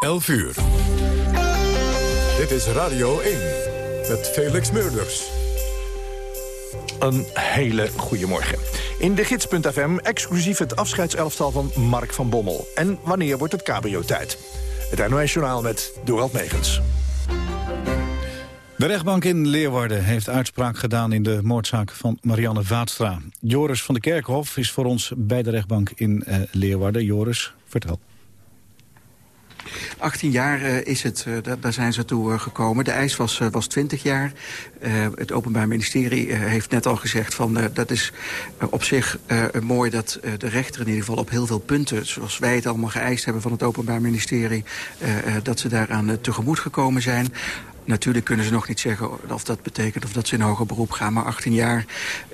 11 uur. Dit is Radio 1 met Felix Meurders. Een hele goede morgen. In de gids.fm exclusief het afscheidselftal van Mark van Bommel. En wanneer wordt het cabrio-tijd? Het NOS Journaal met Dorald Megens. De rechtbank in Leeuwarden heeft uitspraak gedaan in de moordzaak van Marianne Vaatstra. Joris van de Kerkhof is voor ons bij de rechtbank in uh, Leeuwarden. Joris, vertel. 18 jaar uh, is het, uh, daar zijn ze toe uh, gekomen. De eis was, was 20 jaar. het Openbaar Ministerie heeft net al gezegd... van dat is op zich mooi dat de rechter in ieder geval op heel veel punten... zoals wij het allemaal geëist hebben van het Openbaar Ministerie... dat ze daaraan tegemoet gekomen zijn. Natuurlijk kunnen ze nog niet zeggen of dat betekent of dat ze in hoger beroep gaan. Maar 18 jaar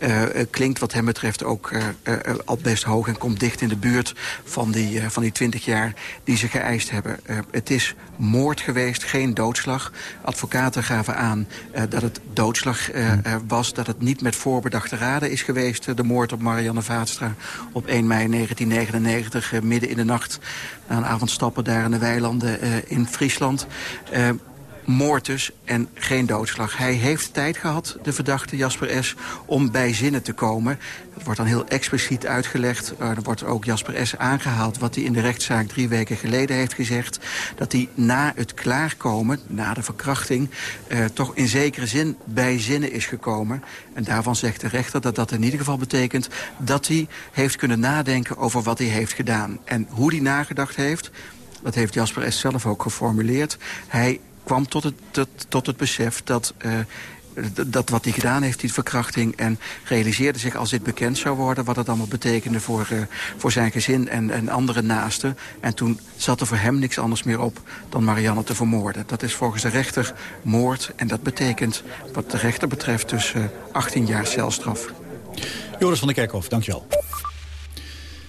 uh, klinkt wat hem betreft ook uh, uh, al best hoog... en komt dicht in de buurt van die, van die 20 jaar die ze geëist hebben. het is moord geweest, geen doodslag. Advocaten gaven aan dat het doodslag was. Dat het niet met voorbedachte raden is geweest. de moord op Marianne Vaatstra op 1 mei 1999, midden in de nacht... na een avondstappen daar in de weilanden in Friesland moord dus en geen doodslag. Hij heeft tijd gehad, de verdachte Jasper S., om bij zinnen te komen. Dat wordt dan heel expliciet uitgelegd. Uh, er wordt ook Jasper S. aangehaald wat hij in de rechtszaak drie weken geleden heeft gezegd. Dat hij na het klaarkomen, na de verkrachting, uh, toch in zekere zin bij zinnen is gekomen. En daarvan zegt de rechter dat dat in ieder geval betekent dat hij heeft kunnen nadenken over wat hij heeft gedaan. En hoe hij nagedacht heeft, dat heeft Jasper S. zelf ook geformuleerd. Hij kwam tot het, tot, tot het besef dat... Uh, dat wat hij gedaan heeft, die verkrachting... en realiseerde zich als dit bekend zou worden... wat het allemaal betekende voor, uh, voor zijn gezin en, en andere naasten. En toen zat er voor hem niks anders meer op dan Marianne te vermoorden. Dat is volgens de rechter moord en dat betekent wat de rechter betreft... dus uh, 18 jaar celstraf. Joris van der Kerkhoff, dankjewel.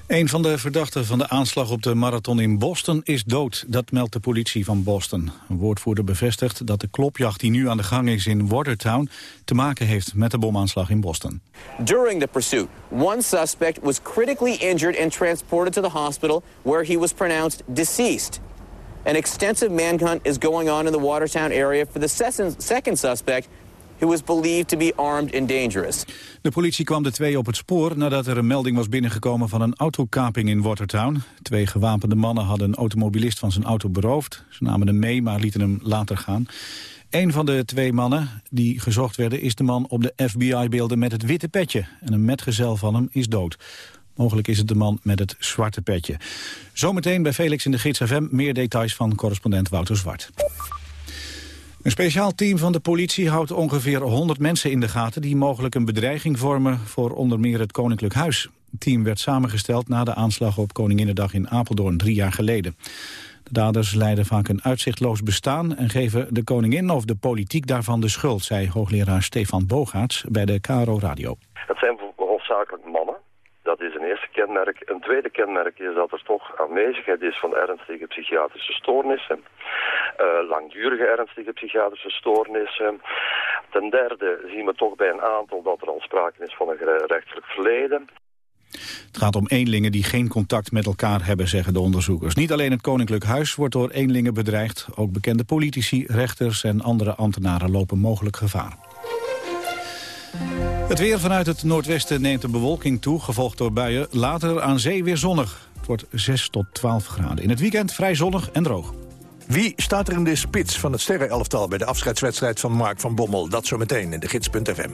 Een van de verdachten van de aanslag op de marathon in Boston is dood. Dat meldt de politie van Boston. Een woordvoerder bevestigt dat de klopjacht die nu aan de gang is in Watertown... te maken heeft met de bomaanslag in Boston. During the pursuit, one suspect was critically injured and transported to the hospital... where he was pronounced deceased. An extensive manhunt is going on in the Watertown area for the second suspect who was believed to be armed and dangerous. De politie kwam de twee op het spoor nadat er een melding was binnengekomen van een autokaping in Watertown. Twee gewapende mannen hadden een automobilist van zijn auto beroofd. Ze namen hem mee, maar lieten hem later gaan. Een van de twee mannen die gezocht werden is de man op de FBI-beelden met het witte petje. En een metgezel van hem is dood. Mogelijk is het de man met het zwarte petje. Zometeen bij Felix in de Gids FM meer details van correspondent Wouter Zwart. Een speciaal team van de politie houdt ongeveer 100 mensen in de gaten... die mogelijk een bedreiging vormen voor onder meer het Koninklijk Huis. Het team werd samengesteld na de aanslag op Koninginnedag in Apeldoorn drie jaar geleden. De daders leiden vaak een uitzichtloos bestaan... en geven de koningin of de politiek daarvan de schuld... zei hoogleraar Stefan Bogaerts bij de KRO Radio. Het zijn hoofdzakelijk mannen dat is een eerste kenmerk. Een tweede kenmerk is dat er toch aanwezigheid is van ernstige psychiatrische stoornissen. Uh, langdurige ernstige psychiatrische stoornissen. Ten derde zien we toch bij een aantal dat er al sprake is van een rechtelijk verleden. Het gaat om eenlingen die geen contact met elkaar hebben, zeggen de onderzoekers. Niet alleen het Koninklijk Huis wordt door eenlingen bedreigd. Ook bekende politici, rechters en andere ambtenaren lopen mogelijk gevaar. Het weer vanuit het noordwesten neemt de bewolking toe, gevolgd door buien. Later aan zee weer zonnig. Het wordt 6 tot 12 graden. In het weekend vrij zonnig en droog. Wie staat er in de spits van het sterrenelftal... bij de afscheidswedstrijd van Mark van Bommel? Dat zometeen in de gids.fm.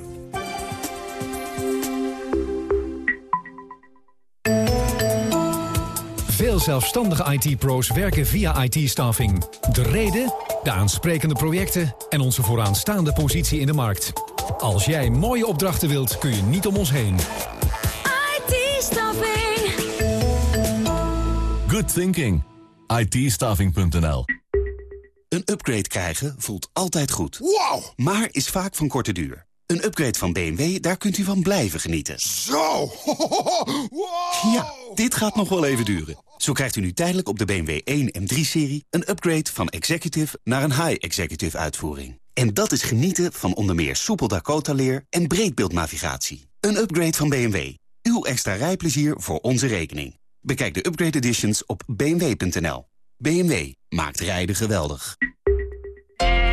Veel zelfstandige IT-pro's werken via IT-staffing. De reden, de aansprekende projecten en onze vooraanstaande positie in de markt. Als jij mooie opdrachten wilt, kun je niet om ons heen. IT-staffing. Good thinking. it Een upgrade krijgen voelt altijd goed. Wow! Maar is vaak van korte duur. Een upgrade van BMW, daar kunt u van blijven genieten. Zo! Wow! Ja, dit gaat nog wel even duren. Zo krijgt u nu tijdelijk op de BMW 1 en 3-serie... een upgrade van executive naar een high-executive uitvoering. En dat is genieten van onder meer soepel Dakota-leer en breedbeeldnavigatie. Een upgrade van BMW. Uw extra rijplezier voor onze rekening. Bekijk de upgrade editions op bmw.nl. BMW. maakt rijden geweldig.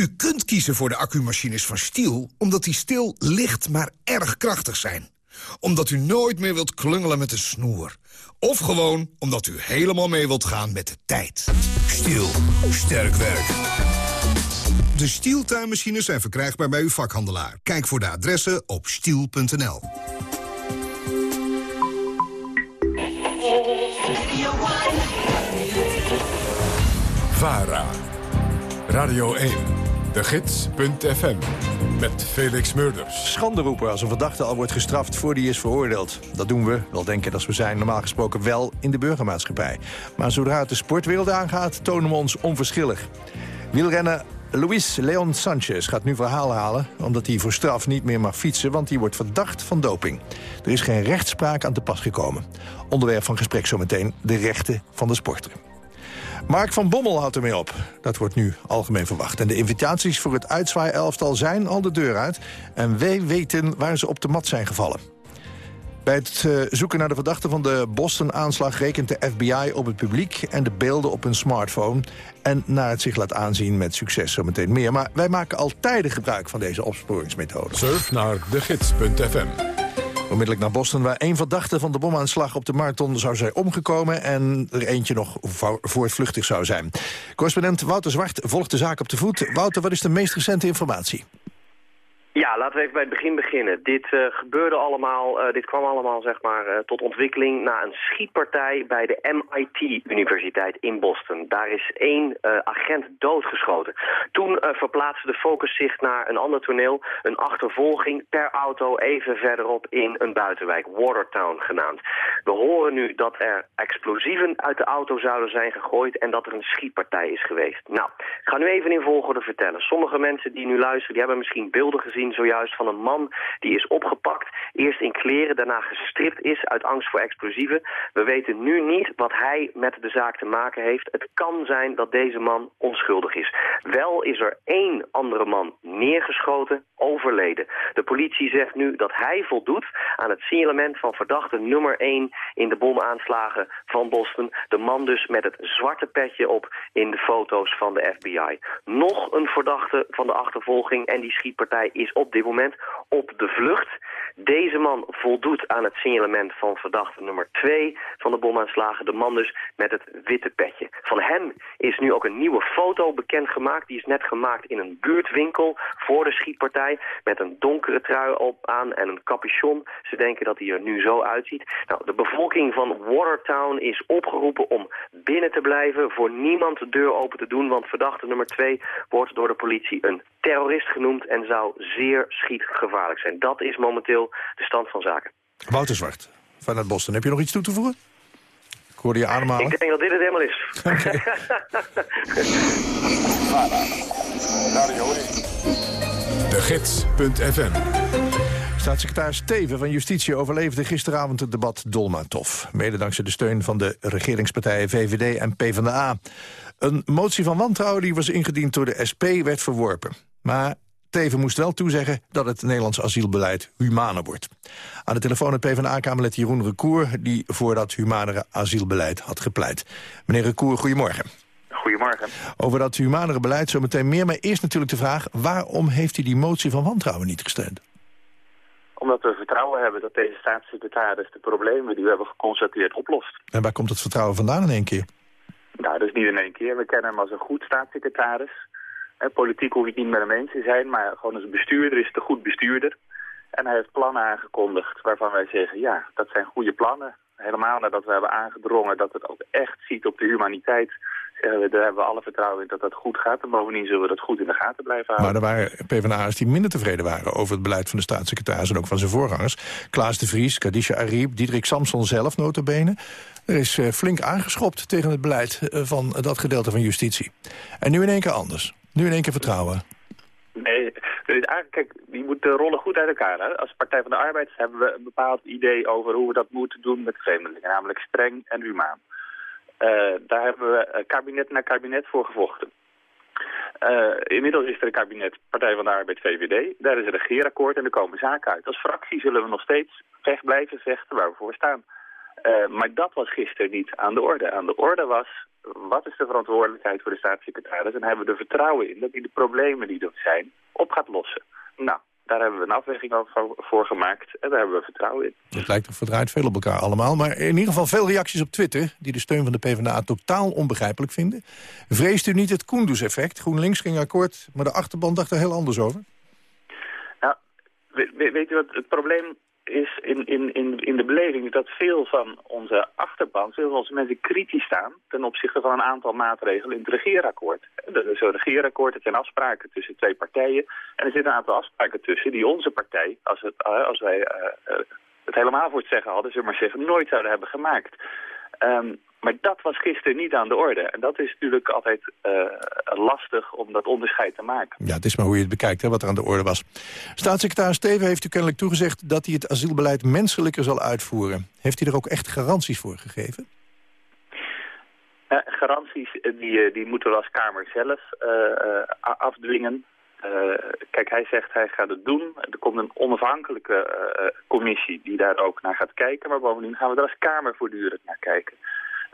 U kunt kiezen voor de accumachines van Stiel... omdat die stil, licht, maar erg krachtig zijn. Omdat u nooit meer wilt klungelen met een snoer. Of gewoon omdat u helemaal mee wilt gaan met de tijd. Stiel. Sterk werk. De Stiel tuinmachines zijn verkrijgbaar bij uw vakhandelaar. Kijk voor de adressen op stiel.nl. VARA. Radio 1. De Gids.fm. Met Felix Murders. Schande roepen als een verdachte al wordt gestraft voor die is veroordeeld. Dat doen we, wel denken als we zijn, normaal gesproken wel in de burgermaatschappij. Maar zodra het de sportwereld aangaat, tonen we ons onverschillig. Wielrenner Luis Leon Sanchez gaat nu verhaal halen... omdat hij voor straf niet meer mag fietsen, want hij wordt verdacht van doping. Er is geen rechtspraak aan te pas gekomen. Onderwerp van gesprek zometeen de rechten van de sporter. Mark van Bommel houdt ermee op. Dat wordt nu algemeen verwacht. En de invitaties voor het uitzwaai-elftal zijn al de deur uit. En wij weten waar ze op de mat zijn gevallen. Bij het uh, zoeken naar de verdachte van de Boston-aanslag... rekent de FBI op het publiek en de beelden op hun smartphone... en naar het zich laat aanzien met succes zometeen meer. Maar wij maken al tijden gebruik van deze opsporingsmethode. Surf naar degids.fm. Onmiddellijk naar Boston, waar één verdachte van de bomaanslag op de marathon zou zijn omgekomen... en er eentje nog voortvluchtig zou zijn. Correspondent Wouter Zwart volgt de zaak op de voet. Wouter, wat is de meest recente informatie? Ja, laten we even bij het begin beginnen. Dit uh, gebeurde allemaal, uh, dit kwam allemaal zeg maar uh, tot ontwikkeling na een schietpartij bij de MIT-universiteit in Boston. Daar is één agent doodgeschoten. Toen verplaatste de focus zich naar een ander toneel, een achtervolging per auto even verderop in een buitenwijk, Watertown genaamd. We horen nu dat er explosieven uit de auto zouden zijn gegooid en dat er een schietpartij is geweest. Nou, ik ga nu even in volgorde vertellen. Sommige mensen die nu luisteren, die hebben misschien beelden gezien zojuist van een man die is opgepakt. Eerst in kleren, daarna gestript is uit angst voor explosieven. We weten nu niet wat hij met de zaak te maken heeft. Het kan zijn dat deze man onschuldig is. Wel is er één andere man neergeschoten, overleden. De politie zegt nu dat hij voldoet aan het signalement van verdachte nummer 1 in de bomaanslagen van Boston. De man dus met het zwarte petje op in de foto's van de FBI. Nog een verdachte van de achtervolging en die schietpartij is op dit moment op de vlucht. Deze man voldoet aan het signalement van verdachte nummer 2 van de bomaanslagen. De man dus met het witte petje. Van hem is nu ook een nieuwe foto bekendgemaakt. Die is net gemaakt in een buurtwinkel voor de schietpartij. Met een donkere trui op aan en een capuchon. Ze denken dat hij er nu zo uitziet. Nou, de bevolking van Watertown is opgeroepen om binnen te blijven. Voor niemand de deur open te doen. Want verdachte nummer 2 wordt door de politie een terrorist genoemd en zou zeer schietgevaarlijk zijn. Dat is momenteel de stand van zaken. Wouter Zwart, vanuit Boston. Heb je nog iets toe te voegen? Ik hoorde je ademhalen. Ik denk dat dit het helemaal is. Okay. De Gids.fm Staatssecretaris Teven van Justitie overleefde gisteravond het debat Dolmatov. Mede dankzij de steun van de regeringspartijen VVD en PvdA. Een motie van wantrouwen die was ingediend door de SP werd verworpen. Maar Teven moest wel toezeggen dat het Nederlands asielbeleid humaner wordt. Aan de telefoon het PvdA-kamerlid Jeroen Recour... die voor dat humanere asielbeleid had gepleit. Meneer Recour, goedemorgen. Goedemorgen. Over dat humanere beleid zo meteen meer. Maar eerst natuurlijk de vraag... waarom heeft u die motie van wantrouwen niet gesteund? Omdat we vertrouwen hebben dat deze staatssecretaris de problemen die we hebben geconstateerd oplost. En waar komt het vertrouwen vandaan in één keer? Nou, dat is niet in één keer. We kennen hem als een goed staatssecretaris. Politiek hoef het niet met hem eens te zijn, maar gewoon als bestuurder is het een goed bestuurder. En hij heeft plannen aangekondigd waarvan wij zeggen, ja, dat zijn goede plannen. Helemaal nadat we hebben aangedrongen dat het ook echt ziet op de humaniteit zeggen we, daar hebben we alle vertrouwen in dat dat goed gaat. En bovendien zullen we dat goed in de gaten blijven houden. Maar er waren PvdA's die minder tevreden waren over het beleid van de staatssecretaris en ook van zijn voorgangers. Klaas de Vries, Kadisha Ariep, Diederik Samson zelf notabene. Er is uh, flink aangeschopt tegen het beleid uh, van dat gedeelte van justitie. En nu in één keer anders. Nu in één keer vertrouwen. Nee, is eigenlijk, kijk, die moet de rollen goed uit elkaar. Als Partij van de Arbeid hebben we een bepaald idee over hoe we dat moeten doen met vreemdelingen. Namelijk streng en humaan. Uh, daar hebben we eh, kabinet na kabinet voor gevochten. Uh, inmiddels is er een kabinet Partij van de Arbeid VVD. Daar is een regeerakkoord en er komen zaken uit. Als fractie zullen we nog steeds vecht blijven vechten waar we voor staan. Maar dat was gisteren niet aan de orde. Aan de orde was, wat is de verantwoordelijkheid voor de staatssecretaris? En hebben we er vertrouwen in dat hij de problemen die er zijn op gaat lossen. Nou, daar hebben we een afweging voor gemaakt en daar hebben we vertrouwen in. Het lijkt toch verdraaid veel op elkaar allemaal. Maar in ieder geval veel reacties op Twitter... die de steun van de PvdA totaal onbegrijpelijk vinden. Vreest u niet het Koenders-effect? GroenLinks ging akkoord, maar de achterban dacht er heel anders over. Nou, weet, u wat het probleem is in, in, in, in de beleving dat veel van onze achterban, veel van onze mensen kritisch staan ten opzichte van een aantal maatregelen in het regeerakkoord. Er is een regeerakkoord, het zijn afspraken tussen twee partijen en er zitten een aantal afspraken tussen die onze partij, als, het, eh, als wij uh, het helemaal voor het zeggen hadden, we maar zeggen, nooit zouden hebben gemaakt. Um, maar dat was gisteren niet aan de orde. En dat is natuurlijk altijd uh, lastig om dat onderscheid te maken. Ja, het is maar hoe je het bekijkt, hè, wat er aan de orde was. Staatssecretaris Steven heeft u kennelijk toegezegd... dat hij het asielbeleid menselijker zal uitvoeren. Heeft hij er ook echt garanties voor gegeven? Uh, garanties eh, die, die moeten we als Kamer zelf uh, afdwingen. kijk, hij zegt hij gaat het doen. Er komt een onafhankelijke commissie die daar ook naar gaat kijken. Maar bovendien gaan we er als Kamer voortdurend naar kijken.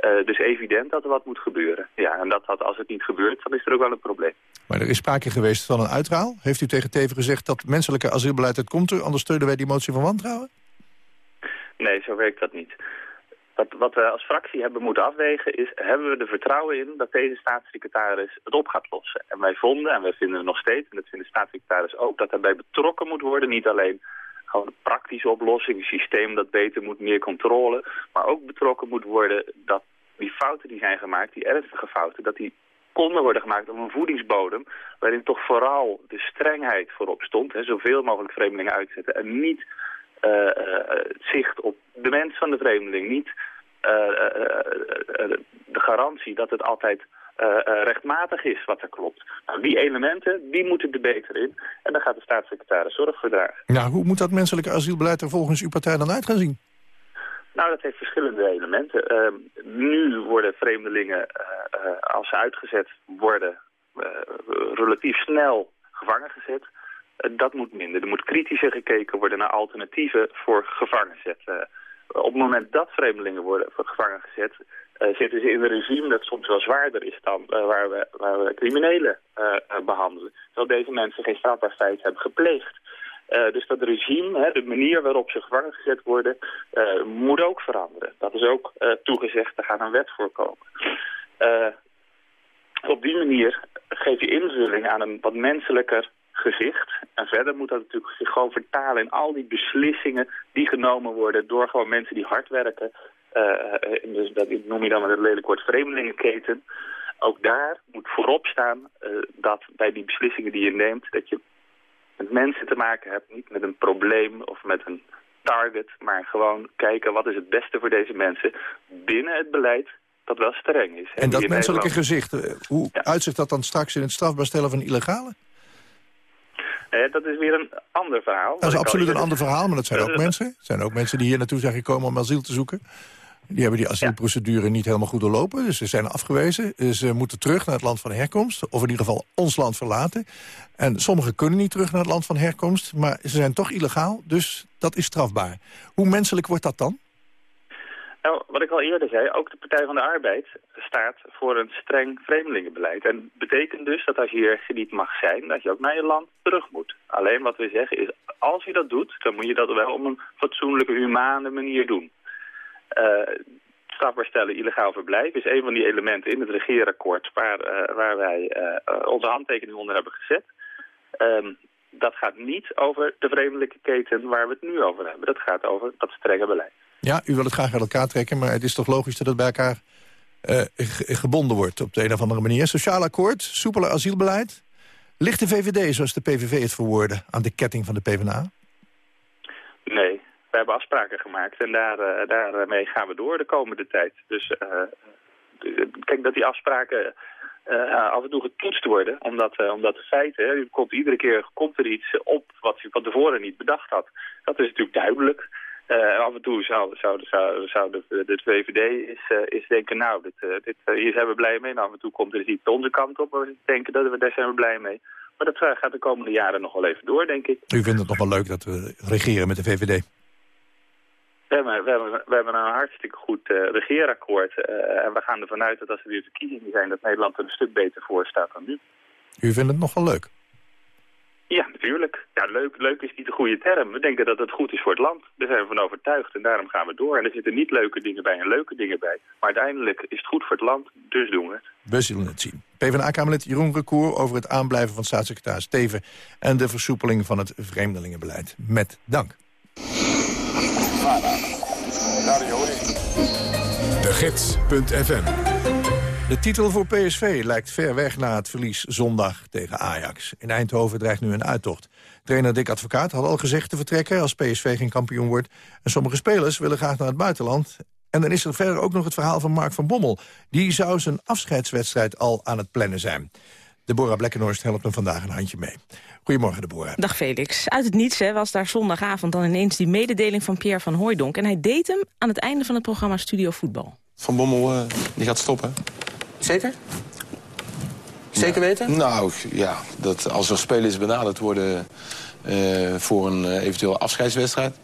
Uh, dus evident dat er wat moet gebeuren. Ja, en dat, dat als het niet gebeurt, dan is er ook wel een probleem. Maar er is sprake geweest van een uitraal. Heeft u tegen Teven gezegd dat menselijke asielbeleid het komt er... anders steunen wij die motie van wantrouwen? Nee, zo werkt dat niet. Wat, wat we als fractie hebben moeten afwegen is... hebben we er vertrouwen in dat deze staatssecretaris het op gaat lossen? En wij vonden, en wij vinden het nog steeds... en dat vindt de staatssecretaris ook... dat daarbij betrokken moet worden, niet alleen gewoon een praktische oplossing, een systeem dat beter moet, meer controle. Maar ook betrokken moet worden dat die fouten die zijn gemaakt, die ernstige fouten, dat die konden worden gemaakt op een voedingsbodem... waarin toch vooral de strengheid voorop stond. Hè, zoveel mogelijk vreemdelingen uitzetten en niet uh, uh, zicht op de mens van de vreemdeling. Niet de garantie dat het altijd rechtmatig is wat er klopt. Nou, die elementen, die moeten er beter in. En daar gaat de staatssecretaris zorg voor dragen. Ja, hoe moet dat menselijke asielbeleid er volgens uw partij dan uit gaan zien? Nou, dat heeft verschillende elementen. Uh, nu worden vreemdelingen, uh, als ze uitgezet worden, relatief snel gevangen gezet. dat moet minder. Er moet kritischer gekeken worden naar alternatieven voor gevangen zetten. op het moment dat vreemdelingen worden gevangen gezet, zitten ze in een regime dat soms wel zwaarder is dan waar, we, waar we criminelen behandelen. Terwijl deze mensen geen strafbaar feit hebben gepleegd. Dus dat regime, hè, de manier waarop ze gevangen gezet worden, moet ook veranderen. Dat is ook toegezegd, er gaat een wet voorkomen. op die manier geef je invulling aan een wat menselijker gezicht. En verder moet dat natuurlijk zich gewoon vertalen in al die beslissingen die genomen worden door gewoon mensen die hard werken dus dat noem je dan met het lelijk woord vreemdelingenketen. Ook daar moet voorop staan dat bij die beslissingen die je neemt... dat je met mensen te maken hebt, niet met een probleem of met een target... maar gewoon kijken wat is het beste voor deze mensen binnen het beleid dat wel streng is. En dat menselijke gezicht, hoe ja. uitzicht dat dan straks in het strafbaar stellen van illegale? Eh, dat is weer een ander verhaal. Dat is absoluut een ander verhaal, maar dat zijn ook mensen. Het zijn ook mensen die hier naartoe zijn gekomen om asiel te zoeken. Die hebben die asielprocedure niet helemaal goed doorlopen. Dus ze zijn afgewezen. Ze moeten terug naar het land van herkomst. Of in ieder geval ons land verlaten. En sommigen kunnen niet terug naar het land van herkomst. Maar ze zijn toch illegaal. Dus dat is strafbaar. Hoe menselijk wordt dat dan? Nou, wat ik al eerder zei, ook de Partij van de Arbeid staat voor een streng vreemdelingenbeleid. En betekent dus dat als je hier niet mag zijn, dat je ook naar je land terug moet. Alleen wat we zeggen is, als je dat doet, dan moet je dat wel op een fatsoenlijke, humane manier doen. Uh, strafbaar stellen illegaal verblijf is een van die elementen in het regeerakkoord waar, uh, waar wij uh, onze handtekening onder hebben gezet. Um, dat gaat niet over de vreemdelijke keten waar we het nu over hebben. Dat gaat over dat strenge beleid. Ja, u wil het graag uit elkaar trekken, maar het is toch logisch dat het bij elkaar gebonden wordt op de een of andere manier. Sociaal akkoord, soepeler asielbeleid. Ligt de VVD, zoals de PVV het verwoorden, aan de ketting van de PvdA? We hebben afspraken gemaakt en daar, uh, daarmee gaan we door de komende tijd. Dus uh, kijk, dat die afspraken af en toe getoetst worden. Omdat, uh, omdat de feiten, komt, iedere keer komt er iets op wat je van tevoren niet bedacht had. Dat is natuurlijk duidelijk. Af en toe zou, zou, de, de VVD is, is denken, nou, dit, dit, hier zijn we blij mee. En af en toe komt er iets onze kant op waar we denken, dat we, daar zijn we blij mee. Maar dat gaat de komende jaren nog wel even door, denk ik. U vindt het nog wel leuk dat we regeren met de VVD? We hebben, we hebben, we hebben een hartstikke goed uh, regeerakkoord. Uh, en we gaan ervan uit dat als er weer verkiezingen zijn... dat Nederland er een stuk beter voor staat dan nu. U vindt het nog wel leuk? Ja, natuurlijk. Ja, leuk, leuk is niet de goede term. We denken dat het goed is voor het land. Daar zijn we van overtuigd en daarom gaan we door. En er zitten niet leuke dingen bij en leuke dingen bij. Maar uiteindelijk is het goed voor het land, dus doen we het. We zullen het zien. PvdA-kamerlid Jeroen Recour over het aanblijven van staatssecretaris Steven... en de versoepeling van het vreemdelingenbeleid. Met dank. De Gids.fm de titel voor PSV lijkt ver weg na het verlies zondag tegen Ajax. In Eindhoven dreigt nu een uittocht. Trainer Dick Advocaat had al gezegd te vertrekken als PSV geen kampioen wordt. En sommige spelers willen graag naar het buitenland. En dan is er verder ook nog het verhaal van Mark van Bommel. Die zou zijn afscheidswedstrijd al aan het plannen zijn. Deborah Blekkenhorst helpt me vandaag een handje mee. Goedemorgen, Deborah. Dag Felix. Uit het niets hè, was daar zondagavond dan ineens die mededeling van Pierre van Hooijdonk. En hij deed hem aan het einde van het programma Studio Voetbal. Van Bommel, uh, die gaat stoppen. Zeker? Zeker weten? Nou, ja, dat als er spelers benaderd worden uh, voor een uh, eventueel afscheidswedstrijd.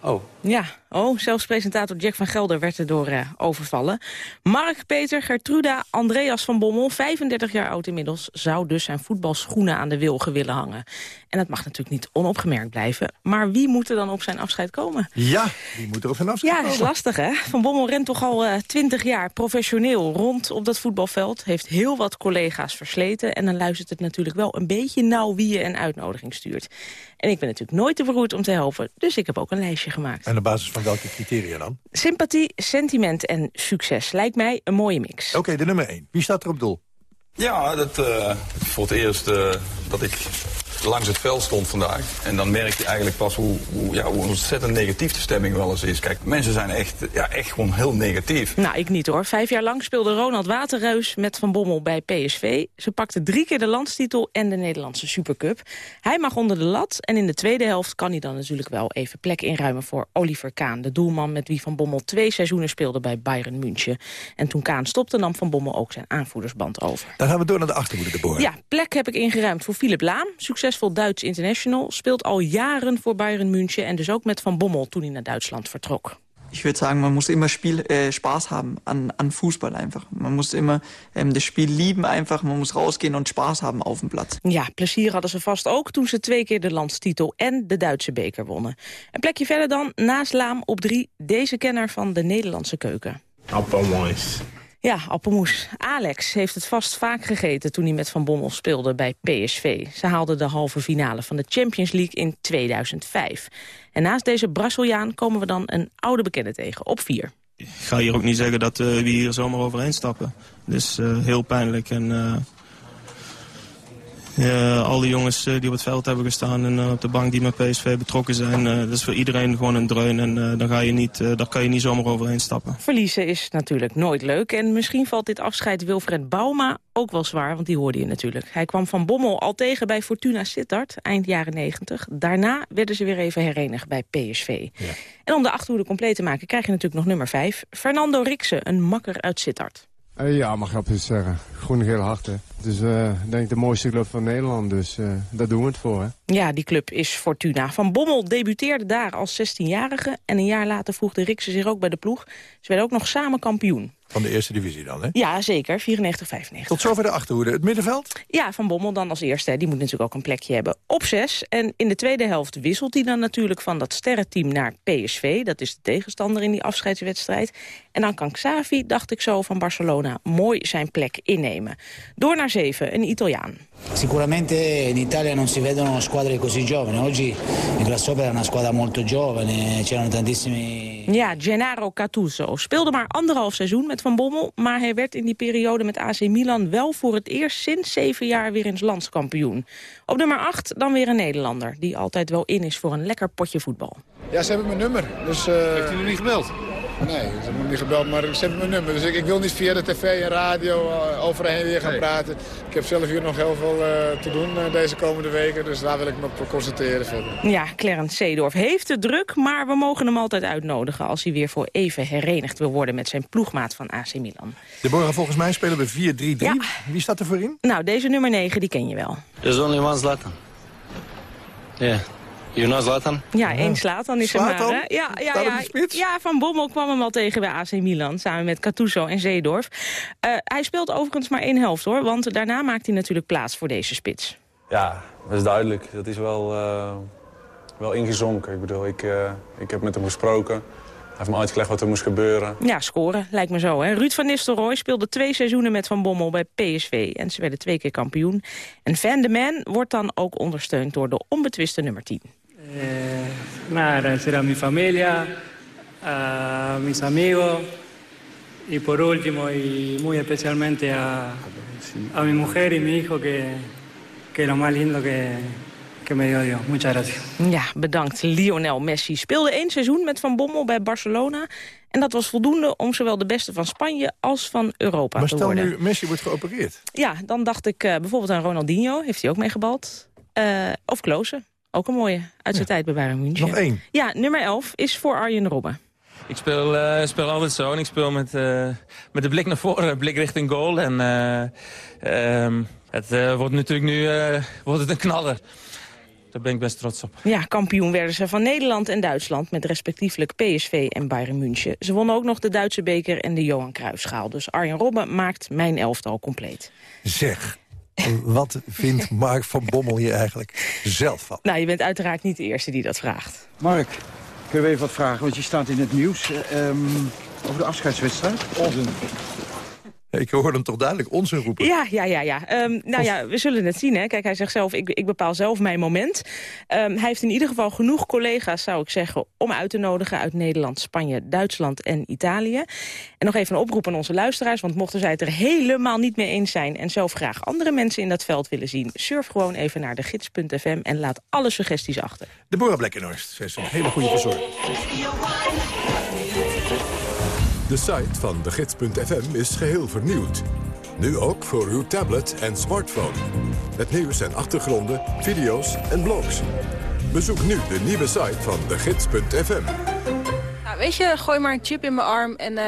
Oh. Ja, oh, zelfs presentator Jack van Gelder werd erdoor uh, overvallen. Mark, Peter, Gertruda, Andreas van Bommel, 35 jaar oud inmiddels... zou dus zijn voetbalschoenen aan de wilgen willen hangen. En dat mag natuurlijk niet onopgemerkt blijven. Maar wie moet er dan op zijn afscheid komen? Ja, wie moet er op zijn afscheid ja, komen? Ja, is lastig, hè? Van Bommel rent toch al uh, 20 jaar professioneel rond op dat voetbalveld. Heeft heel wat collega's versleten. En dan luistert het natuurlijk wel een beetje nauw wie je een uitnodiging stuurt. En ik ben natuurlijk nooit te beroerd om te helpen. Dus ik heb ook een lijstje gemaakt. En op basis van welke criteria dan? Sympathie, sentiment en succes. Lijkt mij een mooie mix. Oké, okay, de nummer 1. Wie staat er op doel? Ja, dat, uh, voor het eerst uh, dat ik langs het veld stond vandaag. En dan merk je eigenlijk pas hoe, hoe, ja, hoe ontzettend negatief de stemming wel eens is. Kijk, mensen zijn echt, ja, echt gewoon heel negatief. Nou, ik niet hoor. Vijf jaar lang speelde Ronald Waterreus met Van Bommel bij PSV. Ze pakte drie keer de landstitel en de Nederlandse Supercup. Hij mag onder de lat en in de tweede helft kan hij dan natuurlijk wel even plek inruimen voor Oliver Kaan. De doelman met wie Van Bommel twee seizoenen speelde bij Bayern München. En toen Kaan stopte nam Van Bommel ook zijn aanvoerdersband over. Dan gaan we door naar de achterhoede, de boer. Ja, plek heb ik ingeruimd voor Philip Laam. Succesvol Duits international. Speelt al jaren voor Bayern München en dus ook met Van Bommel toen hij naar Duitsland vertrok. Ich würde sagen, man muss immer Spiel, äh, Spaß haben an, an Fußball einfach. Man muss immer ähm, das Spiel lieben einfach. Man muss rausgehen und Spaß haben auf dem Platz. Ja, plezier hadden ze vast ook toen ze twee keer de landstitel en de Duitse beker wonnen. Een plekje verder dan, naast Laam op drie, deze kenner van de Nederlandse keuken. Appelmoes. Ja, appelmoes. Alex heeft het vast vaak gegeten toen hij met Van Bommel speelde bij PSV. Ze haalden de halve finale van de Champions League in 2005. En naast deze Braziliaan komen we dan een oude bekende tegen, op vier. Ik ga hier ook niet zeggen dat uh, we hier zomaar overheen stappen. Dus uh, heel pijnlijk en... Uh, uh, al die jongens uh, die op het veld hebben gestaan en uh, op de bank die met PSV betrokken zijn. dat is voor iedereen gewoon een dreun en dan ga je niet, daar kan je niet zomaar overheen stappen. Verliezen is natuurlijk nooit leuk en misschien valt dit afscheid Wilfred Bauma ook wel zwaar, want die hoorde je natuurlijk. Hij kwam van Bommel al tegen bij Fortuna Sittard, eind jaren 90. Daarna werden ze weer even herenigd bij PSV. Ja. En om de achterhoede compleet te maken krijg je natuurlijk nog nummer 5. Fernando Rikse, een makker uit Sittard. Uh, ja, mag je absoluut zeggen. Groen heel hard, hè. Het is uh, denk ik de mooiste club van Nederland, dus uh, daar doen we het voor, hè. Ja, die club is Fortuna. Van Bommel debuteerde daar als 16-jarige... en een jaar later voegde Rikse zich ook bij de ploeg. Ze werden ook nog samen kampioen. Van de eerste divisie dan, hè? Ja, zeker. 94, 95. Tot zover de achterhoede. Het middenveld? Ja, Van Bommel dan als eerste. Die moet natuurlijk ook een plekje hebben op zes. En in de tweede helft wisselt hij dan natuurlijk van dat sterrenteam naar PSV. Dat is de tegenstander in die afscheidswedstrijd. En dan kan Xavi, dacht ik zo, van Barcelona mooi zijn plek innemen. Door naar zeven, een Italiaan. Sicuramente in Italia non si vedono squadre così giovani. Oggi il Grasshopper è una squadra molto giovane, c'erano tantissimi... Ja, Gennaro Cattuso speelde maar anderhalf seizoen met Van Bommel... maar hij werd in die periode met AC Milan wel voor het eerst sinds zeven jaar weer eens landskampioen. Op nummer acht dan weer een Nederlander, die altijd wel in is voor een lekker potje voetbal. Ja, ze hebben mijn nummer. Dus, uh... Heeft u nu niet gebeld? Nee, ze hebben niet gebeld, maar ze hebben mijn nummer. Dus ik, ik wil niet via de tv en radio uh, overheen weer gaan praten. Ik heb zelf hier nog heel veel uh, te doen uh, deze komende weken. Dus daar wil ik me op concentreren verder. Ja, Clarence Seedorf heeft het druk, maar we mogen hem altijd uitnodigen... als hij weer voor even herenigd wil worden met zijn ploegmaat van AC Milan. Deborah, volgens mij spelen we 4-3-3. Ja. Wie staat er voor in? Nou, deze nummer 9, die ken je wel. There's only one Zlatan. Yeah. Know Zlatan? Ja, één Zlatan is er maar. Hè? Ja, ja, ja, ja, Van Bommel kwam hem al tegen bij AC Milan. Samen met Cattuso en Zeedorf. Uh, hij speelt overigens maar één helft hoor. Want daarna maakt hij natuurlijk plaats voor deze spits. Ja, dat is duidelijk. Dat is wel, uh, wel ingezonken. Ik bedoel, ik, uh, ik heb met hem gesproken. Hij heeft me uitgelegd wat er moest gebeuren. Ja, scoren, lijkt me zo. Hè? Ruud van Nistelrooy speelde twee seizoenen met Van Bommel bij PSV. En ze werden twee keer kampioen. En Van de Man wordt dan ook ondersteund door de onbetwiste nummer 10. Eh, nada, agradecer a mi familia, a mis amigos y por último y muy especialmente a, a mi mujer y mi hijo que, que es lo más lindo que, que me dio Dios. Muchas gracias. Ja, bedankt. Lionel Messi speelde één seizoen met Van Bommel bij Barcelona. En dat was voldoende om zowel de beste van Spanje als van Europa maar te worden. Maar stel nu Messi wordt geopereerd. Ja, dan dacht ik uh, bijvoorbeeld aan Ronaldinho. Heeft hij ook meegebald. Uh, of Klose. Ook een mooie uit zijn ja. tijd bij Bayern München. Nog één. Ja, nummer 11 is voor Arjen Robben. Ik speel, uh, speel altijd zo en ik speel met, uh, met de blik naar voren, blik richting goal. En uh, um, het wordt natuurlijk nu wordt het een knaller. Daar ben ik best trots op. Ja, kampioen werden ze van Nederland en Duitsland... met respectievelijk PSV en Bayern München. Ze wonnen ook nog de Duitse beker en de Johan Cruijffschaal. Dus Arjen Robben maakt mijn elftal compleet. Zeg, wat vindt Mark van Bommel hier eigenlijk zelf van? Nou, je bent uiteraard niet de eerste die dat vraagt. Mark, kunnen we even wat vragen? Want je staat in het nieuws uh, um, over de afscheidswedstrijd. Onzin. Ik hoorde hem toch duidelijk onzin roepen. Ja, ja, ja. ja. Um, nou ja, we zullen het zien. Hè. Kijk, hij zegt zelf, ik, ik bepaal zelf mijn moment. Um, hij heeft in ieder geval genoeg collega's, zou ik zeggen... om uit te nodigen uit Nederland, Spanje, Duitsland en Italië. En nog even een oproep aan onze luisteraars... want mochten zij het er helemaal niet mee eens zijn... en zelf graag andere mensen in dat veld willen zien... surf gewoon even naar de gids.fm en laat alle suggesties achter. Deborah Blekkenhorst, ze is een hele goede verzorger. De site van de gids.fm is geheel vernieuwd. Nu ook voor uw tablet en smartphone. Het nieuws en achtergronden, video's en blogs. Bezoek nu de nieuwe site van de gids.fm. Nou, weet je, gooi maar een chip in mijn arm en uh,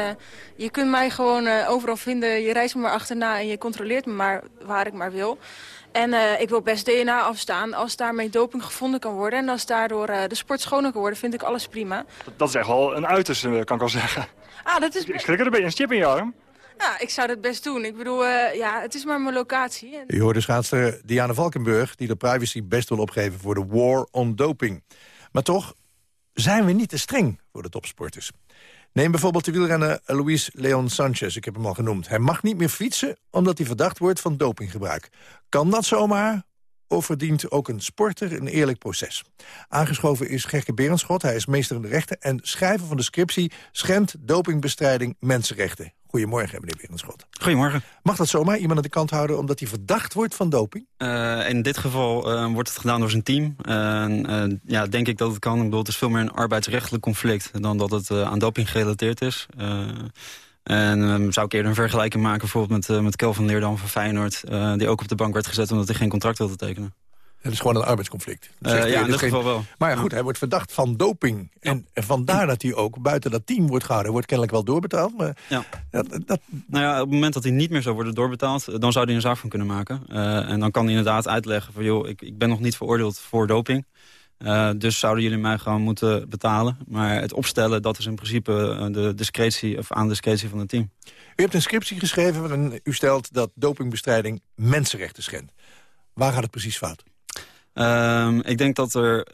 je kunt mij gewoon uh, overal vinden. Je reist me maar achterna en je controleert me maar waar ik maar wil. En uh, ik wil best DNA afstaan als daarmee doping gevonden kan worden. En als daardoor de sport schoner kan worden, vind ik alles prima. Dat, dat is echt wel een uiterste, kan ik wel zeggen. Ah, dat is... Ik schrik er een beetje een chip in je arm. Ja, ik zou dat best doen. Ik bedoel, uh, ja, het is maar mijn locatie. En... U hoorde schaatster Diana Valkenburg... die de privacy best wil opgeven voor de war on doping. Maar toch zijn we niet te streng voor de topsporters. Neem bijvoorbeeld de wielrenner Luis Leon Sanchez, ik heb hem al genoemd. Hij mag niet meer fietsen omdat hij verdacht wordt van dopinggebruik. Kan dat zomaar? Of verdient ook een sporter een eerlijk proces? Aangeschoven is Gerke Berenschot, hij is meester in de rechten... en schrijver van de scriptie Schendt dopingbestrijding mensenrechten. Goedemorgen, meneer Berenschot. Goedemorgen. Mag dat zomaar iemand aan de kant houden omdat hij verdacht wordt van doping? Uh, in dit geval uh, wordt het gedaan door zijn team. Uh, ja, denk ik dat het kan. Ik bedoel, het is veel meer een arbeidsrechtelijk conflict... dan dat het aan doping gerelateerd is. En um, zou ik eerder een vergelijking maken bijvoorbeeld met, met Kelvin Leerdam van Feyenoord... Die ook op de bank werd gezet omdat hij geen contract wilde tekenen. Het is gewoon een arbeidsconflict. Uh, ja, in dit geen... geval wel. Maar ja, goed, hij wordt verdacht van doping. Ja. En, en vandaar dat hij ook buiten dat team wordt gehouden. Hij wordt kennelijk wel doorbetaald. Maar ja. Dat, dat... Nou ja, op het moment dat hij niet meer zou worden doorbetaald... dan zou hij een zaak van kunnen maken. Uh, en dan kan hij inderdaad uitleggen van... joh, ik, ik ben nog niet veroordeeld voor doping. Uh, dus zouden jullie mij gewoon moeten betalen. Maar het opstellen, dat is in principe de discretie, of aan de discretie van het team. U hebt een scriptie geschreven waarin u stelt dat dopingbestrijding mensenrechten schendt. Waar gaat het precies fout? Uh, ik denk dat er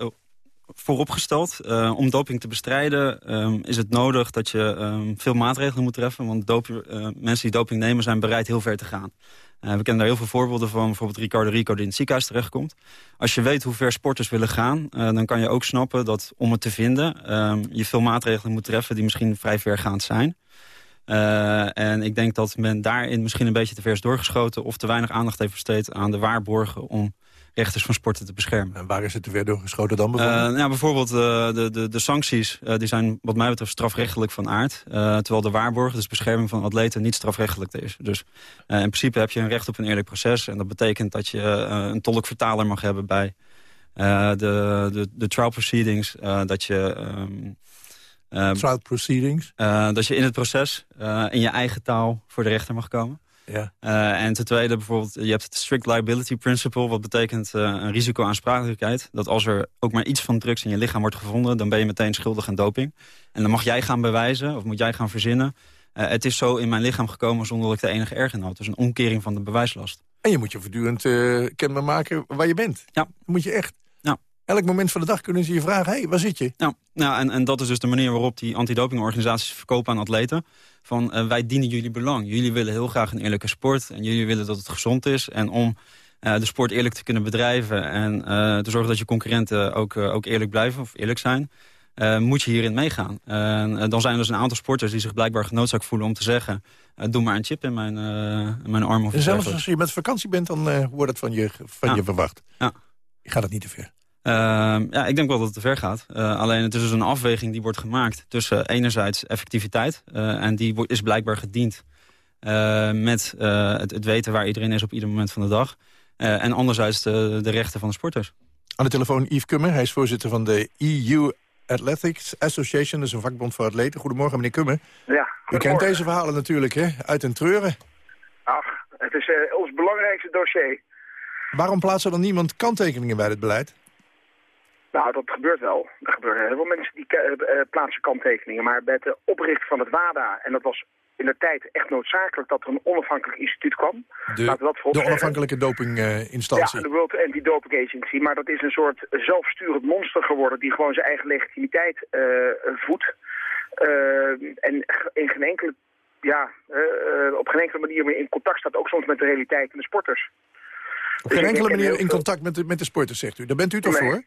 vooropgesteld, uh, om doping te bestrijden... Um, is het nodig dat je um, veel maatregelen moet treffen. Want uh, mensen die doping nemen zijn bereid heel ver te gaan. We kennen daar heel veel voorbeelden van. Bijvoorbeeld Ricardo Rico die in het ziekenhuis terechtkomt. Als je weet hoe ver sporters willen gaan... Dan kan je ook snappen dat om het te vinden... Je veel maatregelen moet treffen die misschien vrij vergaand zijn. En ik denk dat men daarin misschien een beetje te ver is doorgeschoten... of te weinig aandacht heeft besteed aan de waarborgen... om rechters van sporten te beschermen. En waar is het te ver doorgeschoten dan bijvoorbeeld? Uh, ja, bijvoorbeeld uh, de, de, de sancties uh, die zijn wat mij betreft strafrechtelijk van aard. terwijl de waarborg, dus bescherming van atleten, niet strafrechtelijk is. Dus in principe heb je een recht op een eerlijk proces. En dat betekent dat je een tolk-vertaler mag hebben bij de, de, de trial proceedings. dat je... Um, trial proceedings? dat je in het proces in je eigen taal voor de rechter mag komen. Ja. Uh, en ten tweede bijvoorbeeld, je hebt het strict liability principle... wat betekent uh, een risicoaansprakelijkheid. Dat als er ook maar iets van drugs in je lichaam wordt gevonden... dan ben je meteen schuldig aan doping. En dan mag jij gaan bewijzen, of moet jij gaan verzinnen... Uh, het is zo in mijn lichaam gekomen zonder dat ik de enige erg in had. Dus een omkering van de bewijslast. En je moet je voortdurend kenbaar maken waar je bent. Ja. Dat moet je echt. Elk moment van de dag kunnen ze je vragen, hé, hey, waar zit je? Ja, nou, en, en dat is dus de manier waarop die antidopingorganisaties verkopen aan atleten van uh, wij dienen jullie belang. Jullie willen heel graag een eerlijke sport en jullie willen dat het gezond is. En om uh, de sport eerlijk te kunnen bedrijven en uh, te zorgen dat je concurrenten ook, ook eerlijk blijven of eerlijk zijn... moet je hierin meegaan. dan zijn er dus een aantal sporters die zich blijkbaar genoodzaakt voelen om te zeggen... doe maar een chip in mijn, in mijn arm of zelfs als je met vakantie bent, dan wordt het van je, van ja. je verwacht. Ja. Je gaat het niet te ver. Uh, ja, ik denk wel dat het te ver gaat. Uh, alleen het is dus een afweging die wordt gemaakt tussen enerzijds effectiviteit. Uh, en die is blijkbaar gediend met het, het, weten waar iedereen is op ieder moment van de dag. en anderzijds de, de, rechten van de sporters. Aan de telefoon Yves Kummer, hij is voorzitter van de EU Athletics Association. Dat is een vakbond voor atleten. Goedemorgen meneer Kummer. Ja, U kent deze verhalen natuurlijk, hè? Uit en treuren. Ach, het is ons belangrijkste dossier. Waarom plaatst er dan niemand kanttekeningen bij het beleid? Nou, dat gebeurt wel. Er gebeuren heel veel mensen die uh, plaatsen kanttekeningen. Maar bij de oprichting van het WADA, en dat was in de tijd echt noodzakelijk dat er een onafhankelijk instituut kwam. De, dat de onafhankelijke dopinginstantie. Uh, ja, de World Anti-Doping Agency. Maar dat is een soort zelfsturend monster geworden die gewoon zijn eigen legitimiteit voedt. en in geen enkele, ja, op geen enkele manier meer in contact staat, ook soms met de realiteit en de sporters. Op geen enkele manier in contact met de, met de sporters, zegt u. Daar bent u toch nee. voor?